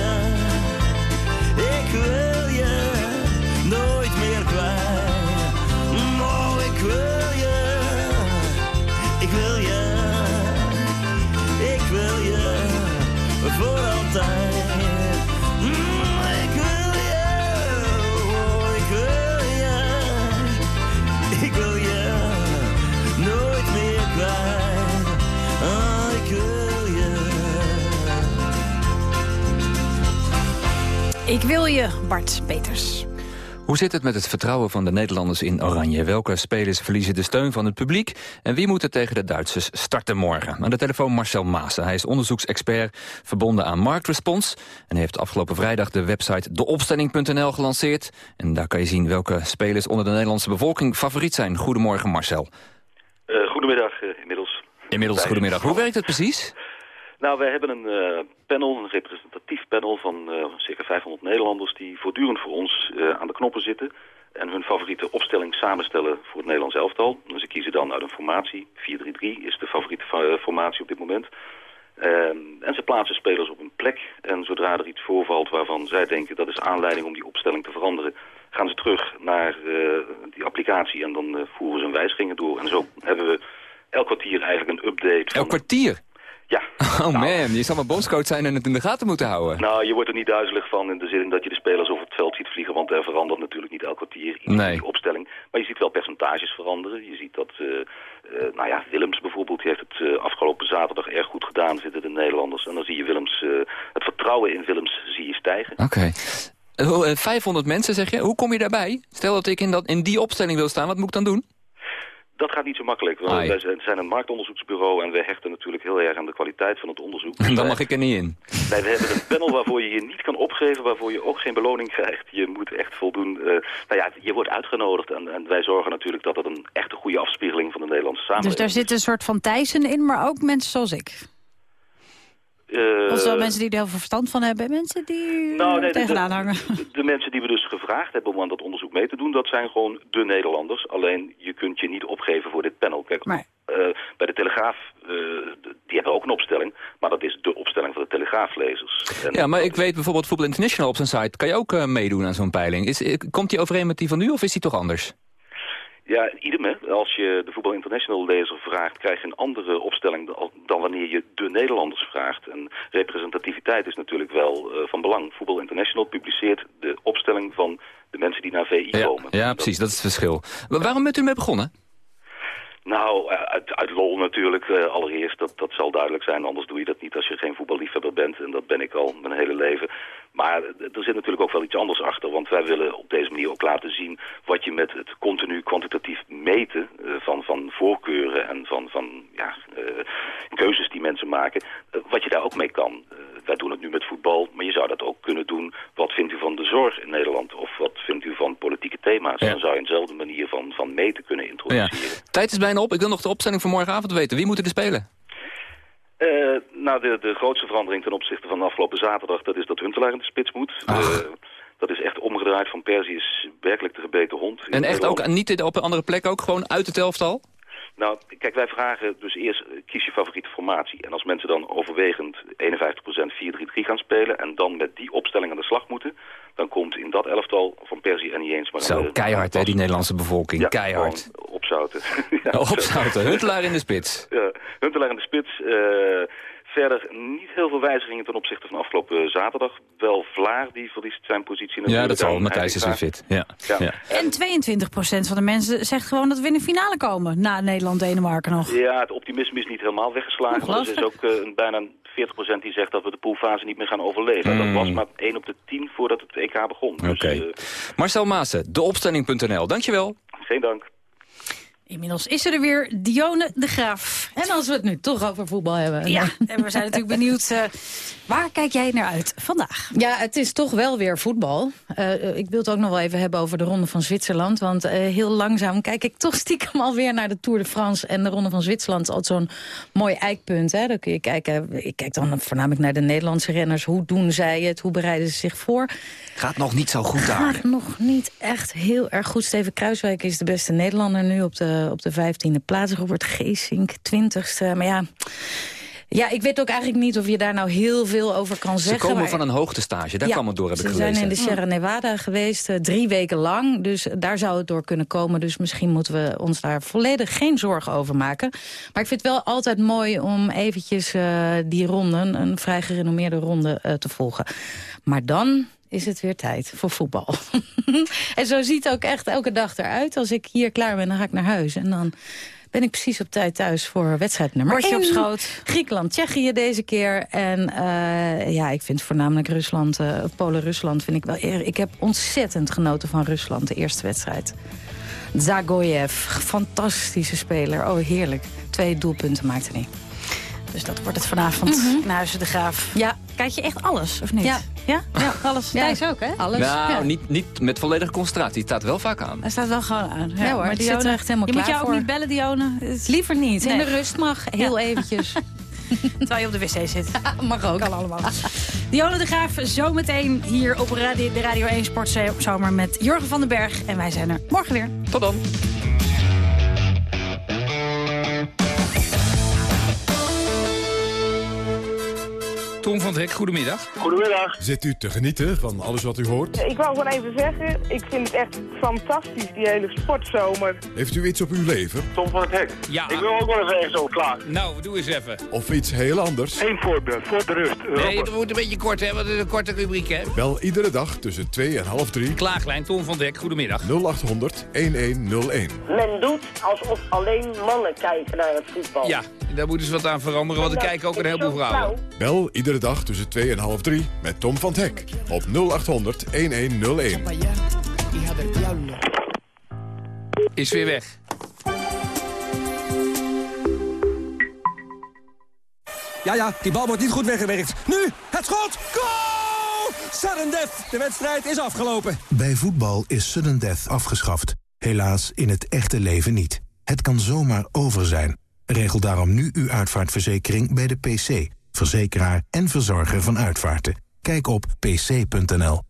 Ik wil je, Bart Peters. Hoe zit het met het vertrouwen van de Nederlanders in Oranje? Welke spelers verliezen de steun van het publiek? En wie moet er tegen de Duitsers starten morgen? Aan de telefoon Marcel Maassen. Hij is onderzoeksexpert verbonden aan Marktrespons. En heeft afgelopen vrijdag de website deopstelling.nl gelanceerd. En daar kan je zien welke spelers onder de Nederlandse bevolking favoriet zijn. Goedemorgen Marcel. Uh, goedemiddag uh, inmiddels. Inmiddels goedemiddag. Hoe werkt het precies? Nou, wij hebben een uh, panel, een representatief panel van uh, circa 500 Nederlanders... die voortdurend voor ons uh, aan de knoppen zitten... en hun favoriete opstelling samenstellen voor het Nederlands elftal. Dus ze kiezen dan uit een formatie. 4-3-3 is de favoriete formatie op dit moment. Ehm, en ze plaatsen spelers op een plek. En zodra er iets voorvalt waarvan zij denken... dat is aanleiding om die opstelling te veranderen... gaan ze terug naar die applicatie en dan voeren ze een wijzigingen door. En zo hebben we elk kwartier eigenlijk een update. Elk kwartier? Ja. Oh man, je zal maar bondscoach zijn en het in de gaten moeten houden. Nou, je wordt er niet duizelig van in de zin dat je de spelers over het veld ziet vliegen, want er verandert natuurlijk niet elk kwartier nee. in die opstelling. Maar je ziet wel percentages veranderen. Je ziet dat, uh, uh, nou ja, Willems bijvoorbeeld, die heeft het uh, afgelopen zaterdag erg goed gedaan, zitten de Nederlanders. En dan zie je Willems, het vertrouwen in Willems zie je stijgen. Oké. Okay. 500 mensen zeg je, hoe kom je daarbij? Stel dat ik in, dat, in die opstelling wil staan, wat moet ik dan doen? Dat gaat niet zo makkelijk. Want Ai. wij zijn- zijn een marktonderzoeksbureau en we hechten natuurlijk heel erg aan de kwaliteit van het onderzoek. Dus Dan mag ik er niet in. Nee, we hebben een panel waarvoor je je niet kan opgeven, waarvoor je ook geen beloning krijgt. Je moet echt voldoen. eh, nou ja, je wordt uitgenodigd en, en wij zorgen natuurlijk dat het een echte goede afspiegeling van de Nederlandse Dus samenleving daar zit een soort van Thijssen in, maar ook mensen zoals ik. Eh, Of zo mensen die er heel veel verstand van hebben. en Mensen die Nou, nee, er de- tegenaan hangen. De, de mensen die we dus gevraagd hebben om aan dat onderzoek mee te doen, dat zijn gewoon de Nederlanders. Alleen je kunt je niet opgeven voor dit panel. Kijk, Maar- eh, bij de Telegraaf, eh, d- die hebben ook een opstelling, maar dat is de opstelling van de Telegraaflezers. En Ja, maar ik weet bijvoorbeeld Voetbal International op zijn site... kan je ook eh, meedoen aan zo'n peiling. Is, komt die overeen met die van nu of is die toch anders? Ja, idem hè. Als je de Voetbal International lezer vraagt, krijg je een andere opstelling dan, wanneer je de Nederlanders vraagt. En representativiteit is natuurlijk wel eh, van belang. Voetbal International publiceert de opstelling van de mensen die naar VI Ja, komen. ja precies, dat is het verschil. Maar waarom bent u mee begonnen? Nou, eh, uit, uit lol natuurlijk eh, allereerst. Dat, dat zal duidelijk zijn. Anders doe je dat niet als je geen voetballiefhebber bent. En dat ben ik al mijn hele leven. Maar er zit natuurlijk ook wel iets anders achter. Want wij willen op deze manier ook laten zien... wat je met het continu kwantitatief meten eh, van, van voorkeuren... en van, van ja, eh, keuzes die mensen maken... eh, wat je daar ook mee kan. Wij doen het nu met voetbal, maar je zou dat ook kunnen doen. Wat vindt u van de zorg in Nederland? Of wat vindt u van politieke thema's? Dan zou je eenzelfde manier van, van meten kunnen Ja. introduceren. Tijd is bijna op. Ik wil nog de opstelling voor morgenavond weten. Wie moet er spelen? Eh, nou, de, de grootste verandering ten opzichte van de afgelopen zaterdag... dat is dat Huntelaar in de spits moet. Eh, dat is echt omgedraaid. Van Persie is werkelijk de gebeten hond. En echt ook niet op een andere plek ook? Gewoon uit het elftal? Nou, kijk, wij vragen dus eerst, eh, kies je favoriete formatie. En als mensen dan overwegend 51% 4-3-3 gaan spelen... en dan met die opstelling aan de slag moeten... dan komt in dat elftal Van Persie en niet eens... maar Zo, keihard hè, die Nederlandse bevolking. Ja, keihard. opzouten. ja, Opzouten, Huntelaar in de spits. Ja, Huntelaar in de spits. eh, verder niet heel veel wijzigingen ten opzichte van afgelopen zaterdag. Wel Vlaar, die verliest zijn positie Ja, dat zal. Matthijs is weer fit. Ja. Ja. Ja. En 22% van de mensen zegt gewoon dat we in de finale komen. Na Nederland-Denemarken nog. Ja, het optimisme is niet helemaal weggeslagen. Maar er is ook eh, een, bijna een 40% die zegt dat we de poolfase niet meer gaan overleven. En Mm. dat was maar 1 op de 10 voordat het EK begon. Oké. Dus eh, Marcel Maassen, deopstelling.nl. Dankjewel. geen dank. Inmiddels is er weer Dione de Graaf. En als we het nu toch over voetbal hebben. Ja, en we zijn natuurlijk benieuwd. eh, waar kijk jij naar uit vandaag? Ja, het is toch wel weer voetbal. Eh, ik wil het ook nog wel even hebben over de Ronde van Zwitserland. Want eh, heel langzaam kijk ik toch stiekem alweer naar de Tour de France... en de Ronde van Zwitserland is altijd zo'n mooi eikpunt. Hè? Dan kun je kijken, ik kijk dan voornamelijk naar de Nederlandse renners. Hoe doen zij het? Hoe bereiden ze zich voor? Gaat nog niet zo goed daar. Gaat nog niet echt heel erg goed. Steven Kruiswijk is de beste Nederlander nu op de, op de 15e plaats. Robert Geesink, 20ste. Maar ja... Ja, ik weet ook eigenlijk niet of je daar nou heel veel over kan Ze zeggen. komen maar- van een hoogtestage, daar Ja, kwam het door, heb ik ze gelezen. zijn in de Sierra Nevada geweest, eh, drie weken lang. Dus daar zou het door kunnen komen. Dus misschien moeten we ons daar volledig geen zorgen over maken. Maar ik vind het wel altijd mooi om eventjes eh, die ronden... een vrij gerenommeerde ronde eh, te volgen. Maar dan is het weer tijd voor voetbal. en zo ziet het ook echt elke dag eruit. Als ik hier klaar ben, dan ga ik naar huis. En dan ben ik precies op tijd thuis voor wedstrijd nummer Bordje op schoot. Griekenland, Tsjechië deze keer. En eh, ja, ik vind voornamelijk Rusland, eh, Polen-Rusland vind ik wel erg. Ik heb ontzettend genoten van Rusland, de eerste wedstrijd. Zagoyev, fantastische speler. Oh, heerlijk. Twee doelpunten maakte hij. Dus dat wordt het vanavond Mhm. naar Huizen de Graaf. Ja. Kijk je echt alles, of niet? Ja. Ja? Ja, alles. Ja. Thijs ook, hè? Alles. Nou, ja. niet, niet met volledige concentratie. Het staat wel vaak aan. Hij staat wel gewoon aan. Ja hoor, maar ik zit er echt helemaal je moet klaar jou ook niet bellen, Dione. Het- Liever niet. In Nee. de rust mag, heel eventjes. Terwijl je op de wc zit. mag ook. Kan allemaal. Dione de Graaf, zometeen hier op radio, de Radio 1 Sportzomer met Jurgen van den Berg. En wij zijn er morgen weer. Tot dan. Tom van Hek, goedemiddag. Goedemiddag. Zit u te genieten van alles wat u hoort? Ik wou gewoon even zeggen, ik vind het echt fantastisch, die hele sportzomer. Heeft u iets op uw leven? Tom van het Hek. Ja. Ik wil ook wel even even zo klaar. Nou, doe eens even. Of iets heel anders? Eén voorbeeld, voor de rust. Nee, het moet een beetje kort, hè, want het is een korte rubriek, hè. Bel iedere dag tussen 2 en half 3 Klaaglijn, Tom van Dek, goedemiddag. 0800 1101. Men doet alsof alleen mannen kijken naar het voetbal. Ja, daar moeten ze wat aan veranderen, want er kijken ook een heleboel vrouwen. Bel iedere de dag tussen 2 en half 3 met Tom van Hek. Op 0800 1101. Is weer weg. Ja, ja, die bal wordt niet goed weggewerkt. Nu, het schot! Goal! Sudden Death! De wedstrijd is afgelopen. Bij voetbal is Sudden Death afgeschaft. Helaas in het echte leven niet. Het kan zomaar over zijn. Regel daarom nu uw uitvaartverzekering bij de PC... Verzekeraar en verzorger van uitvaarten. Kijk op pc.nl.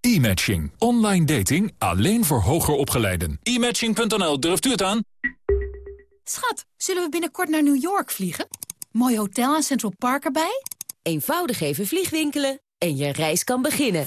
E-matching. Online dating alleen voor hoger opgeleiden. E-matching.nl, durft u het aan? Schat, zullen we binnenkort naar New York vliegen? Mooi hotel en Central Park erbij? Eenvoudig even vliegwinkelen en je reis kan beginnen.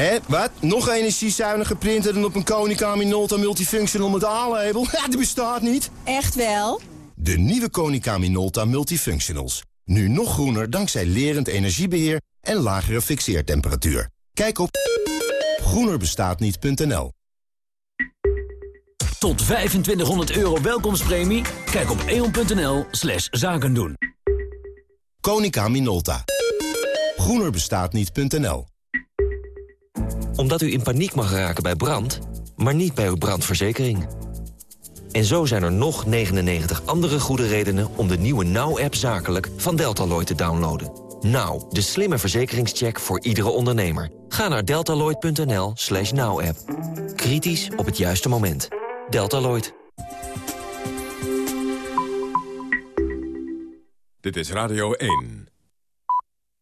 Hé, wat? Nog een energiezuinige printer dan op een Konica Minolta Multifunctional met A-label? Ja, die bestaat niet. Echt wel? De nieuwe Konica Minolta Multifunctionals. Nu nog groener dankzij lerend energiebeheer en lagere fixeertemperatuur. Kijk op groenerbestaatniet.nl Tot 2500 euro welkomstpremie? Kijk op eon.nl slash zakendoen. Konica Minolta. groenerbestaatniet.nl Omdat u in paniek mag raken bij brand, maar niet bij uw brandverzekering. En zo zijn er nog 99 andere goede redenen om de nieuwe Now-app zakelijk van Deltaloid te downloaden. Now, de slimme verzekeringscheck voor iedere ondernemer. Ga naar deltaloid.nl slash now-app. Kritisch op het juiste moment. Deltaloid. Dit is Radio 1.